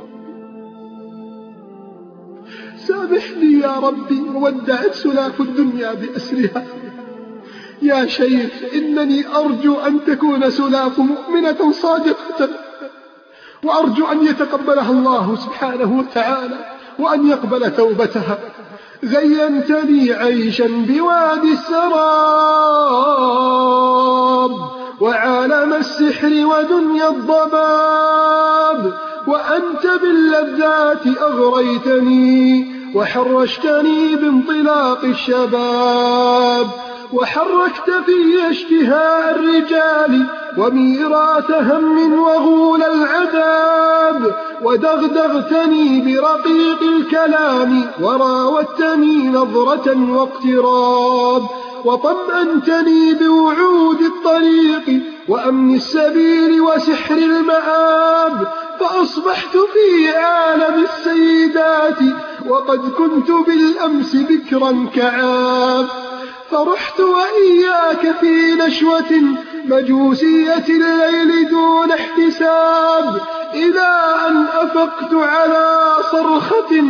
سامحني يا ربي. وودعت سلاف الدنيا بأسرها. يا شيخ إنني أرجو أن تكون سلاف مؤمنة صادقة. وأرجو أن يتقبلها الله سبحانه وتعالى. وأن يقبل توبتها. زينت لي عيشا بوادي السراب وعالم السحر ودنيا الضباب. وأنت باللذات أغريتني وحرشتني بانطلاق الشباب. وحركت في اشتهاء الرجال وميرات هم وغول العذاب ودغدغتني برقيق الكلام وراودتني نظرة واقتراب وطمأنتني بوعود الطريق وأمن السبيل وسحر المآب فأصبحت في عالم السيدات وقد كنت بالأمس بكرا كعاب فرحت وإياك في نشوة مجوسية الليل دون احتساب إلى أن أفقت على صرخة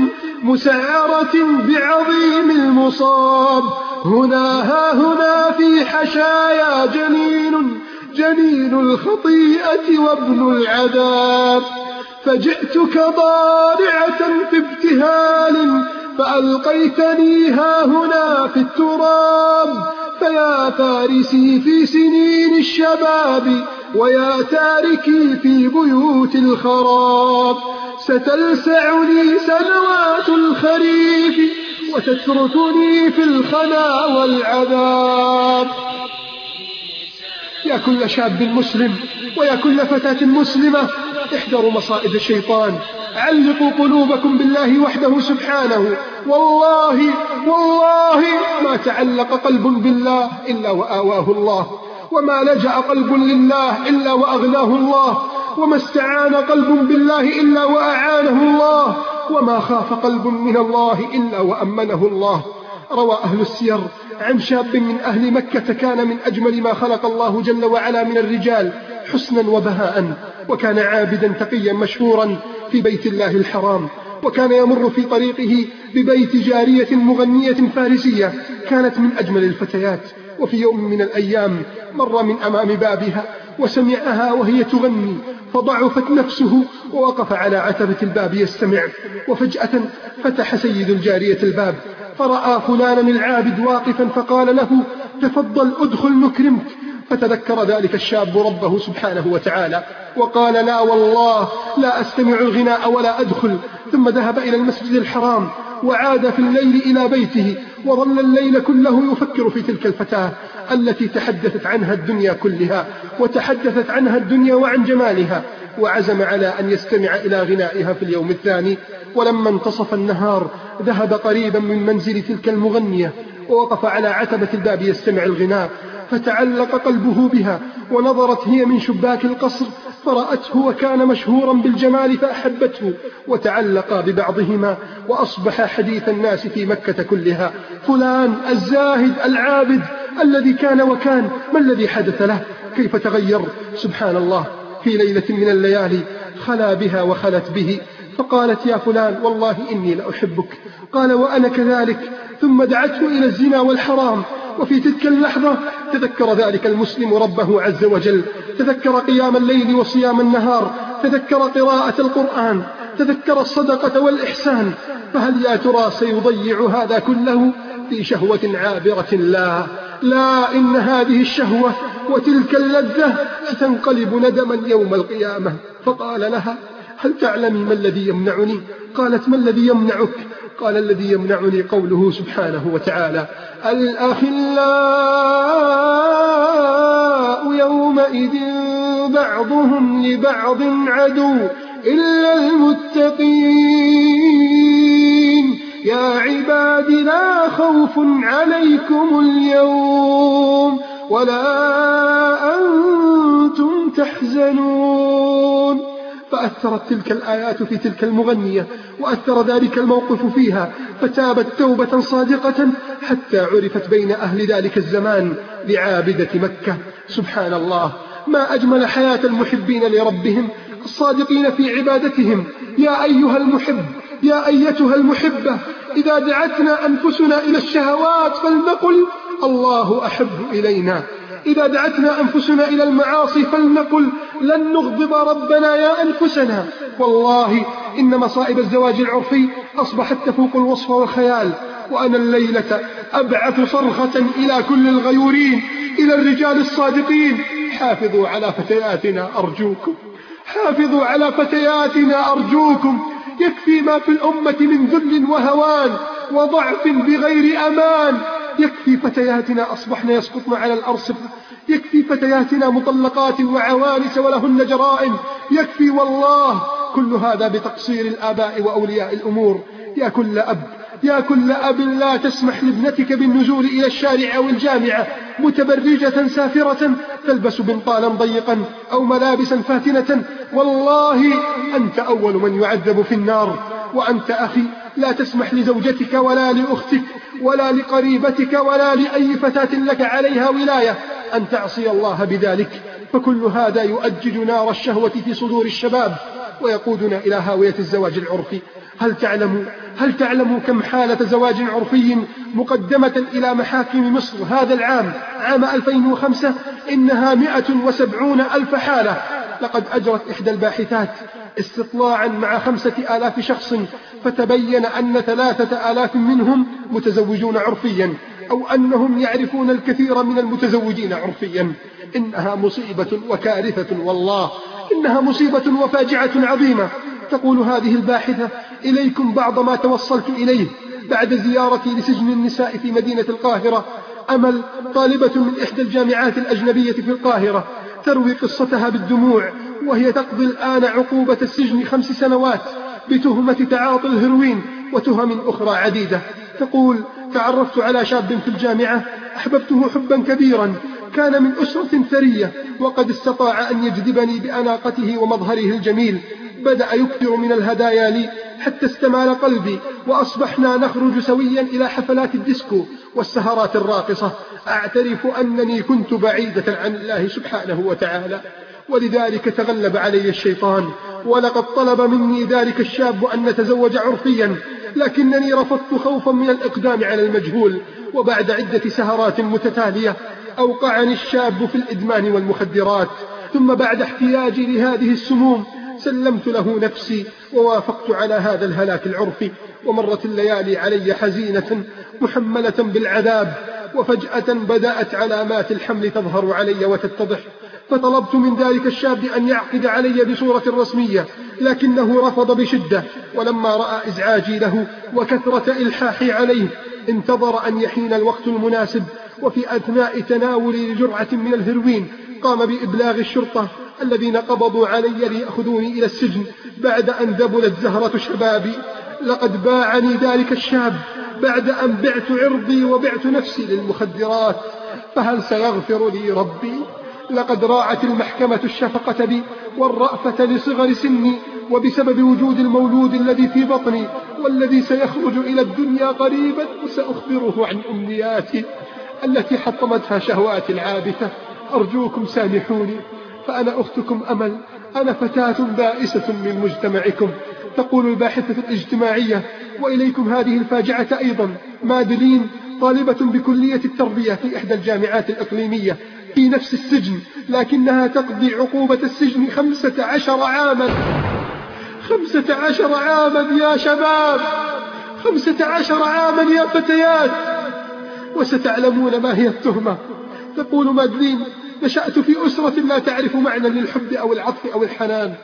مسعرة بعظيم المصاب. هنا ها هنا في حشايا جنين جنين الخطيئة وابن العذاب. فجئتك ضارعة في ابتهال فألقيتني ها هنا في التراب فيا فارسي في سنين الشباب ويا تاركي في بيوت الخراب. ستلسعني سنوات الخريف وتتركني في الخنا والعذاب. يا كل شاب مسلم ويا كل فتاة مسلمة احذروا مصائد الشيطان. علقوا قلوبكم بالله وحده سبحانه. والله والله ما تعلق قلب بالله إلا وآواه الله. وما لجأ قلب لله إلا وأغناه الله. وما استعان قلب بالله إلا وأعانه الله. وما خاف قلب من الله إلا وأمنه الله. روى أهل السير عن شاب من أهل مكة كان من أجمل ما خلق الله جل وعلا من الرجال حسنا وبهاء. وكان عابدا تقيا مشهورا في بيت الله الحرام وكان يمر في طريقه ببيت جارية مغنية فارسية كانت من أجمل الفتيات وفي يوم من الأيام مر من أمام بابها وسمعها وهي تغني فضعفت نفسه ووقف على عتبة الباب يستمع وفجأة فتح سيد الجارية الباب فرأى فلانا العابد واقفا فقال له تفضل ادخل نكرمك. فتذكر ذلك الشاب ربه سبحانه وتعالى وقال لا والله لا أستمع الغناء ولا أدخل ثم ذهب إلى المسجد الحرام وعاد في الليل إلى بيته وظل الليل كله يفكر في تلك الفتاة التي تحدثت عنها الدنيا كلها وتحدثت عنها الدنيا وعن جمالها وعزم على أن يستمع إلى غنائها في اليوم الثاني. ولما انتصف النهار ذهب قريبا من منزل تلك المغنية ووقف على عتبة الباب يستمع الغناء. فتعلق قلبه بها ونظرت هي من شباك القصر فرأته وكان مشهورا بالجمال فأحبته وتعلقا ببعضهما وأصبح حديث الناس في مكة كلها. فلان الزاهد العابد الذي كان وكان ما الذي حدث له؟ كيف تغير؟ سبحان الله في ليلة من الليالي خلا بها وخلت به. فقالت يا فلان والله إني لأحبك. قال وأنا كذلك. ثم دعته إلى الزنا والحرام. وفي تلك اللحظة تذكر ذلك المسلم ربه عز وجل. تذكر قيام الليل وصيام النهار. تذكر قراءة القرآن. تذكر الصدقة والإحسان. فهل يا ترى سيضيع هذا كله؟ في شهوة عابرة لا. لا إن هذه الشهوة وتلك اللذة ستنقلب ندما يوم القيامة. فقال لها هل تعلمي ما الذي يمنعني؟ قالت ما الذي يمنعك؟ قال الذي يمنعني قوله سبحانه وتعالى الأخلاء يومئذ بعضهم لبعض عدو إلا المتقين. يا عباد لا خوف عليكم اليوم ولا أنتم تحزنون. فأثرت تلك الآيات في تلك المغنية وأثر ذلك الموقف فيها فتابت توبة صادقة حتى عرفت بين أهل ذلك الزمان لعابدة مكة. سبحان الله ما أجمل حياة المحبين لربهم الصادقين في عبادتهم. يا أيها المحب يا أيتها المحبة إذا دعتنا أنفسنا إلى الشهوات فلنقل الله أحب إلينا. إذا دعتنا أنفسنا إلى المعاصي فلنقل لن نغضب ربنا يا أنفسنا. والله إن مصائب الزواج العرفي أصبحت تفوق الوصف والخيال وأنا الليلة أبعث صرخة إلى كل الغيورين إلى الرجال الصادقين. حافظوا على فتياتنا أرجوكم. حافظوا على فتياتنا أرجوكم. يكفي ما في الأمة من ذل وهوان وضعف بغير أمان. يكفي فتياتنا أصبحن يسقطن على الأرصف. يكفي فتياتنا مطلقات وعوانس ولهن جرائم. يكفي والله كل هذا بتقصير الآباء وأولياء الأمور. يا كل أب يا كل أب لا تسمح لابنتك بالنزول إلى الشارع أو الجامعة متبرجة سافرة تلبس بنطالا ضيقا أو ملابسا فاتنة. والله أنت أول من يعذب في النار. وأنت أخي لا تسمح لزوجتك ولا لأختك ولا لقريبتك ولا لأي فتاة لك عليها ولاية أن تعصي الله بذلك. فكل هذا يؤجج نار الشهوة في صدور الشباب ويقودنا إلى هاوية الزواج العرفي. هل تعلموا هل تعلموا كم حالة زواج عرفي مقدمة إلى محاكم مصر هذا العام؟ عام 2005 إنها 170 ألف حالة. لقد أجرت إحدى الباحثات استطلاعا مع خمسة آلاف شخص فتبين أن ثلاثة آلاف منهم متزوجون عرفيا أو أنهم يعرفون الكثير من المتزوجين عرفيا. إنها مصيبة وكارثة والله إنها مصيبة وفاجعة عظيمة. تقول هذه الباحثة إليكم بعض ما توصلت إليه بعد زيارتي لسجن النساء في مدينة القاهرة. أمل طالبة من إحدى الجامعات الأجنبية في القاهرة تروي قصتها بالدموع وهي تقضي الآن عقوبة السجن خمس سنوات. بتهمة تعاطي الهروين وتهم أخرى عديدة. تقول تعرفت على شاب في الجامعة أحببته حبا كبيرا كان من أسرة ثرية وقد استطاع أن يجذبني بأناقته ومظهره الجميل. بدأ يكثر من الهدايا لي حتى استمال قلبي وأصبحنا نخرج سويا إلى حفلات الديسكو والسهرات الراقصة. أعترف أنني كنت بعيدة عن الله سبحانه وتعالى ولذلك تغلب علي الشيطان. ولقد طلب مني ذلك الشاب أن نتزوج عرفيا لكنني رفضت خوفا من الإقدام على المجهول وبعد عدة سهرات متتالية أوقعني الشاب في الإدمان والمخدرات ثم بعد احتياجي لهذه السموم سلمت له نفسي ووافقت على هذا الهلاك العرفي ومرت الليالي علي حزينة محملة بالعذاب وفجأة بدأت علامات الحمل تظهر علي وتتضح. فطلبت من ذلك الشاب أن يعقد علي بصورة رسمية لكنه رفض بشدة ولما رأى إزعاجي له وكثرة إلحاحي عليه انتظر أن يحين الوقت المناسب وفي أثناء تناولي لجرعة من الهروين قام بإبلاغ الشرطة الذين قبضوا علي ليأخذوني إلى السجن بعد أن ذبلت زهرة شبابي. لقد باعني ذلك الشاب بعد أن بعت عرضي وبعت نفسي للمخدرات فهل سيغفر لي ربي؟ لقد راعت المحكمة الشفقة بي والرأفة لصغر سني وبسبب وجود المولود الذي في بطني والذي سيخرج إلى الدنيا قريبا وسأخبره عن أمنياتي التي حطمتها شهواتي العابثة. أرجوكم سامحوني فأنا أختكم أمل. أنا فتاة بائسة من مجتمعكم. تقول الباحثة الاجتماعية وإليكم هذه الفاجعة أيضا. مادلين طالبة بكلية التربية في إحدى الجامعات الإقليمية. في نفس السجن لكنها تقضي عقوبة السجن خمسة عشر عاما. خمسة عشر عاما يا شباب! خمسة عشر عاما يا فتيات! وستعلمون ما هي التهمة. تقول مادلين نشأت في أسرة لا تعرف معنى للحب أو العطف أو الحنان.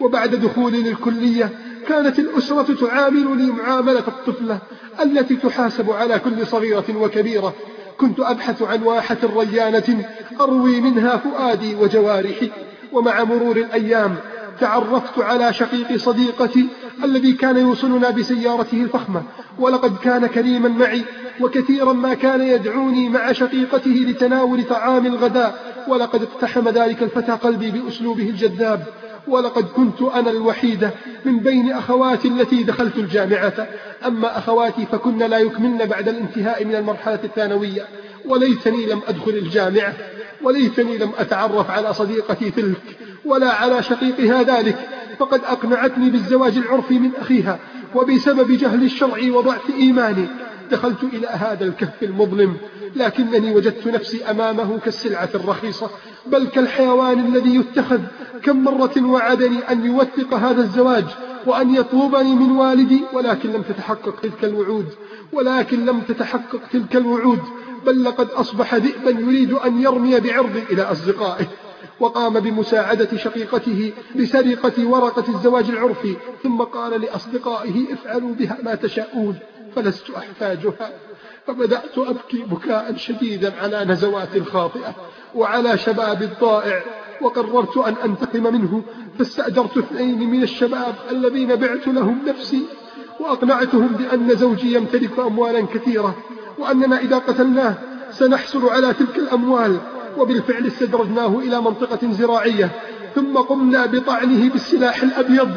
وبعد دخولي للكلية كانت الأسرة تعاملني معاملة الطفلة التي تحاسب على كل صغيرة وكبيرة. كنت أبحث عن واحة ريانة أروي منها فؤادي وجوارحي ومع مرور الأيام تعرفت على شقيق صديقتي الذي كان يوصلنا بسيارته الفخمة ولقد كان كريما معي وكثيرا ما كان يدعوني مع شقيقته لتناول طعام الغداء ولقد اقتحم ذلك الفتى قلبي بأسلوبه الجذاب ولقد كنت أنا الوحيدة من بين أخواتي التي دخلت الجامعة. أما أخواتي فكن لا يكملن بعد الانتهاء من المرحلة الثانوية وليتني لم أدخل الجامعة وليتني لم أتعرف على صديقتي تلك ولا على شقيقها ذلك. فقد أقنعتني بالزواج العرفي من أخيها وبسبب جهل الشرع وضعف إيماني دخلت إلى هذا الكهف المظلم لكنني وجدت نفسي أمامه كالسلعة الرخيصة بل كالحيوان الذي يتخذ. كم مرة وعدني أن يوثق هذا الزواج وأن يطلبني من والدي ولكن لم تتحقق تلك الوعود ولكن لم تتحقق تلك الوعود بل لقد أصبح ذئبا يريد أن يرمي بعرضي إلى أصدقائه. وقام بمساعدة شقيقته بسرقة ورقة الزواج العرفي ثم قال لأصدقائه افعلوا بها ما تشاءون فلست أحتاجها فبدأت أبكي بكاء شديدا على نزوات الخاطئة وعلى شباب الضائع وقررت أن أنتقم منه فاستأجرت اثنين من الشباب الذين بعت لهم نفسي وأقنعتهم بأن زوجي يمتلك أموالا كثيرة وأننا إذا قتلناه سنحصل على تلك الأموال وبالفعل استدرجناه إلى منطقة زراعية ثم قمنا بطعنه بالسلاح الأبيض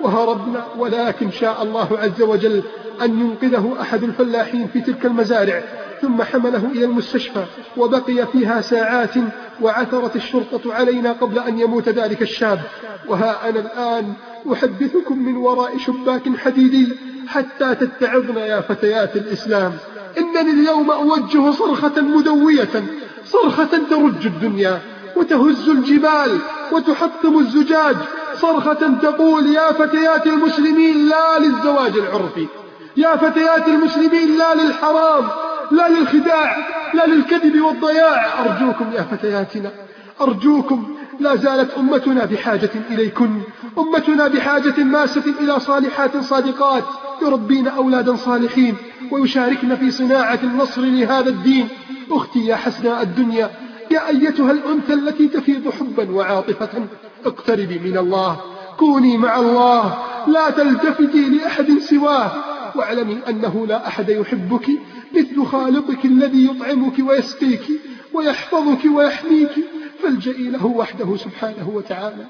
وهربنا ولكن شاء الله عز وجل أن ينقذه أحد الفلاحين في تلك المزارع ثم حمله إلى المستشفى وبقي فيها ساعات وعثرت الشرطة علينا قبل أن يموت ذلك الشاب. وها أنا الآن أحدثكم من وراء شباك حديدي حتى تتعظن يا فتيات الإسلام. إنني اليوم أوجه صرخة مدوية صرخة ترج الدنيا وتهز الجبال وتحطم الزجاج. صرخة تقول يا فتيات المسلمين لا للزواج العرفي يا فتيات المسلمين لا للحرام لا للخداع لا للكذب والضياع. أرجوكم يا فتياتنا أرجوكم لا زالت أمتنا بحاجة إليكن. أمتنا بحاجة ماسة إلى صالحات صادقات. يربين أولادا صالحين ويشاركن في صناعة النصر لهذا الدين. أختي يا حسناء الدنيا يا أيتها الأنثى التي تفيض حبا وعاطفة اقتربي من الله. كوني مع الله. لا تلتفتي لأحد سواه. واعلمي أنه لا أحد يحبك مثل خالقك الذي يطعمك ويسقيك ويحفظك ويحميك. فالجئي له وحده سبحانه وتعالى.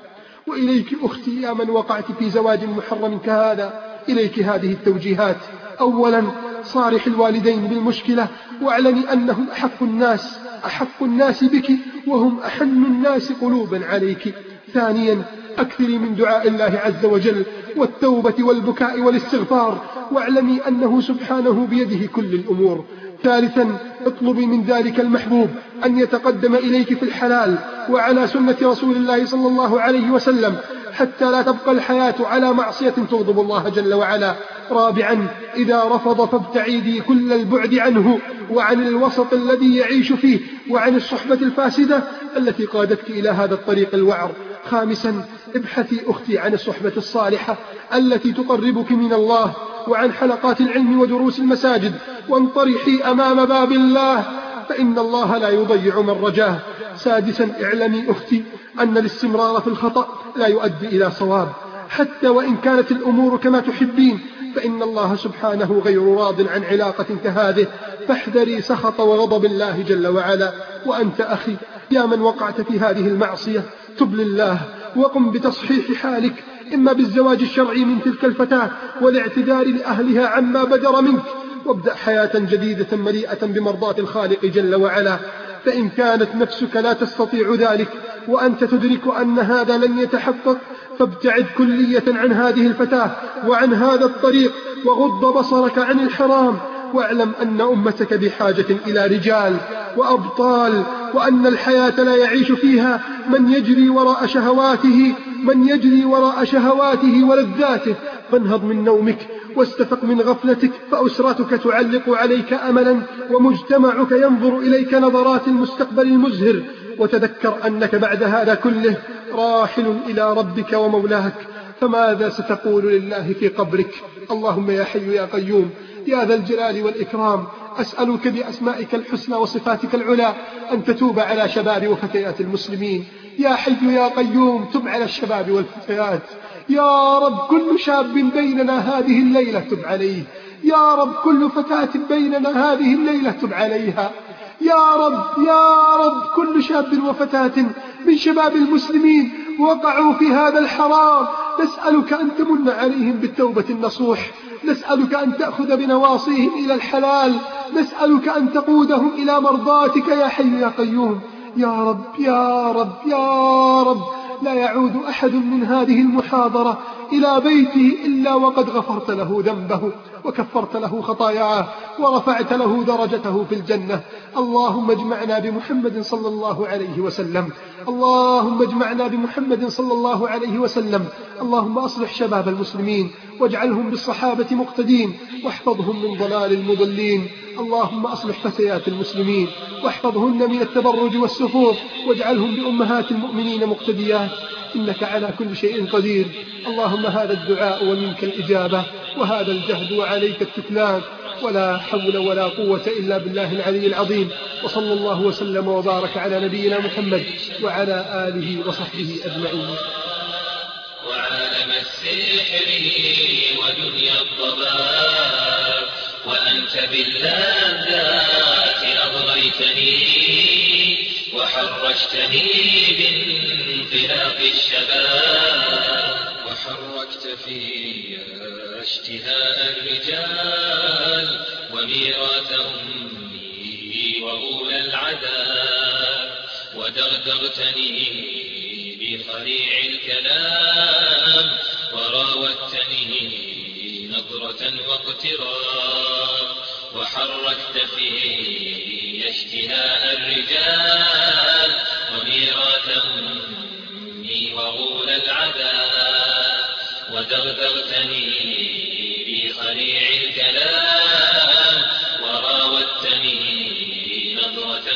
وإليك أختي يا من وقعت في زواج محرم كهذا. إليك هذه التوجيهات. أولا صارح الوالدين بالمشكلة. واعلمي أنهم أحق الناس. أحق الناس بك. وهم أحن الناس قلوبا عليك. ثانيا أكثري من دعاء الله عز وجل والتوبة والبكاء والاستغفار. واعلمي أنه سبحانه بيده كل الأمور. ثالثا اطلبي من ذلك المحبوب أن يتقدم إليك في الحلال وعلى سنة رسول الله صلى الله عليه وسلم حتى لا تبقى الحياة على معصية تغضب الله جل وعلا. رابعا إذا رفض فابتعيدي كل البعد عنه وعن الوسط الذي يعيش فيه وعن الصحبة الفاسدة التي قادتك إلى هذا الطريق الوعر. خامسا ابحثي أختي عن الصحبة الصالحة التي تقربك من الله وعن حلقات العلم ودروس المساجد وانطرحي أمام باب الله فإن الله لا يضيع من رجاه. سادسا اعلمي أختي أن الاستمرار في الخطأ لا يؤدي إلى صواب. حتى وإن كانت الأمور كما تحبين فإن الله سبحانه غير راض عن علاقة كهذه. فاحذري سخط وغضب الله جل وعلا. وأنت أخي يا من وقعت في هذه المعصية تب لله وقم بتصحيح حالك. إما بالزواج الشرعي من تلك الفتاة والاعتذار لأهلها عما بدر منك. وابدأ حياة جديدة مليئة بمرضاة الخالق جل وعلا. فإن كانت نفسك لا تستطيع ذلك وأنت تدرك أن هذا لن يتحقق فابتعد كلية عن هذه الفتاة وعن هذا الطريق وغض بصرك عن الحرام. واعلم أن أمتك بحاجة إلى رجال وأبطال وأن الحياة لا يعيش فيها من يجري وراء شهواته من يجري وراء شهواته ولذاته. فانهض من نومك واستفق من غفلتك فأسرتك تعلق عليك أملا ومجتمعك ينظر إليك نظرات المستقبل المزهر. وتذكر أنك بعد هذا كله راحل إلى ربك ومولاك. فماذا ستقول لله في قبرك؟ اللهم يا حي يا قيوم يا ذا الجلال والإكرام أسألك بأسمائك الحسنى وصفاتك العلى أن تتوب على شباب وفتيات المسلمين. يا حي يا قيوم تب على الشباب والفتيات. يا رب كل شاب بيننا هذه الليلة تب عليه. يا رب كل فتاة بيننا هذه الليلة تب عليها. يا رب يا رب كل شاب وفتاة من شباب المسلمين وقعوا في هذا الحرام. نسألك أن تمن عليهم بالتوبة النصوح. نسألك أن تأخذ بنواصيهم إلى الحلال. نسألك أن تقودهم إلى مرضاتك يا حي يا قيوم. يا رب يا رب يا رب. لا يعود أحد من هذه المحاضرة إلى بيته إلا وقد غفرت له ذنبه وكفرت له خطاياه ورفعت له درجته في الجنة. اللهم اجمعنا بمحمد صلى الله عليه وسلم. اللهم اجمعنا بمحمد صلى الله عليه وسلم. اللهم أصلح شباب المسلمين واجعلهم بالصحابة مقتدين واحفظهم من ضلال المضلين. اللهم أصلح فتيات المسلمين واحفظهن من التبرج والسفور واجعلهم بأمهات المؤمنين مقتديات إنك على كل شيء قدير. اللهم هذا الدعاء ومنك الإجابة وهذا الجهد وعليك التكلان ولا حول ولا قوة إلا بالله العلي العظيم. وصلى الله وسلم وبارك على نبينا محمد وعلى آله وصحبه أجمعين. وعالم السحر ودنيا الضباب وأنت باللذات أغريتني وحرجتني بانطلاق الشباب. وحركت في اشتهاء الرجال وميراث أمي وغول العذاب. ودغدغتني بخليع الكلام وراودتني نظرة واقتراب. وحركت في اشتهاء الرجال ودغدغتني بخليع الكلام وراودتني نظرة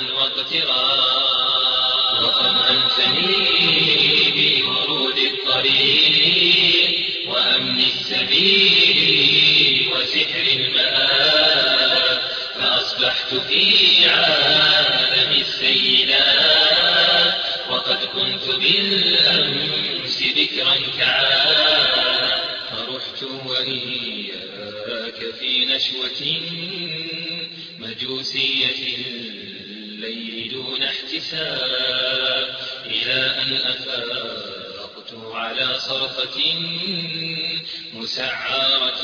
الطريق وأمن السبيل وسحر المآب. فأصبحت في عالم وقد كنت بالأمس ذكرا كعاد وإياك في نشوة مجوسية الليل دون احتساب إلى أن أفاقت على صرخة مسعرة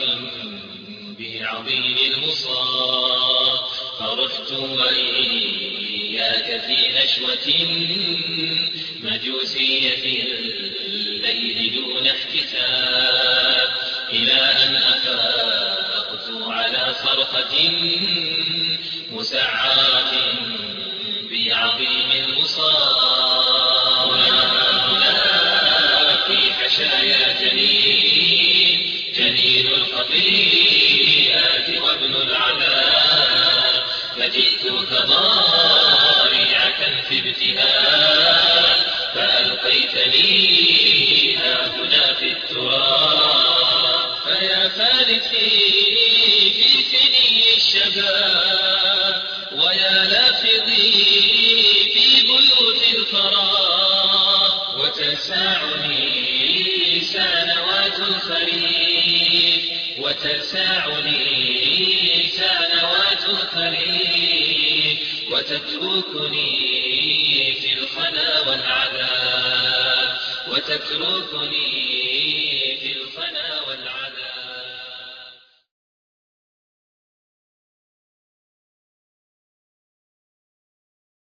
بعظيم المصاب. فرحت وإياك في نشوة مجوسية على صرخة وتتركني في الخنا والعذاب وتتركني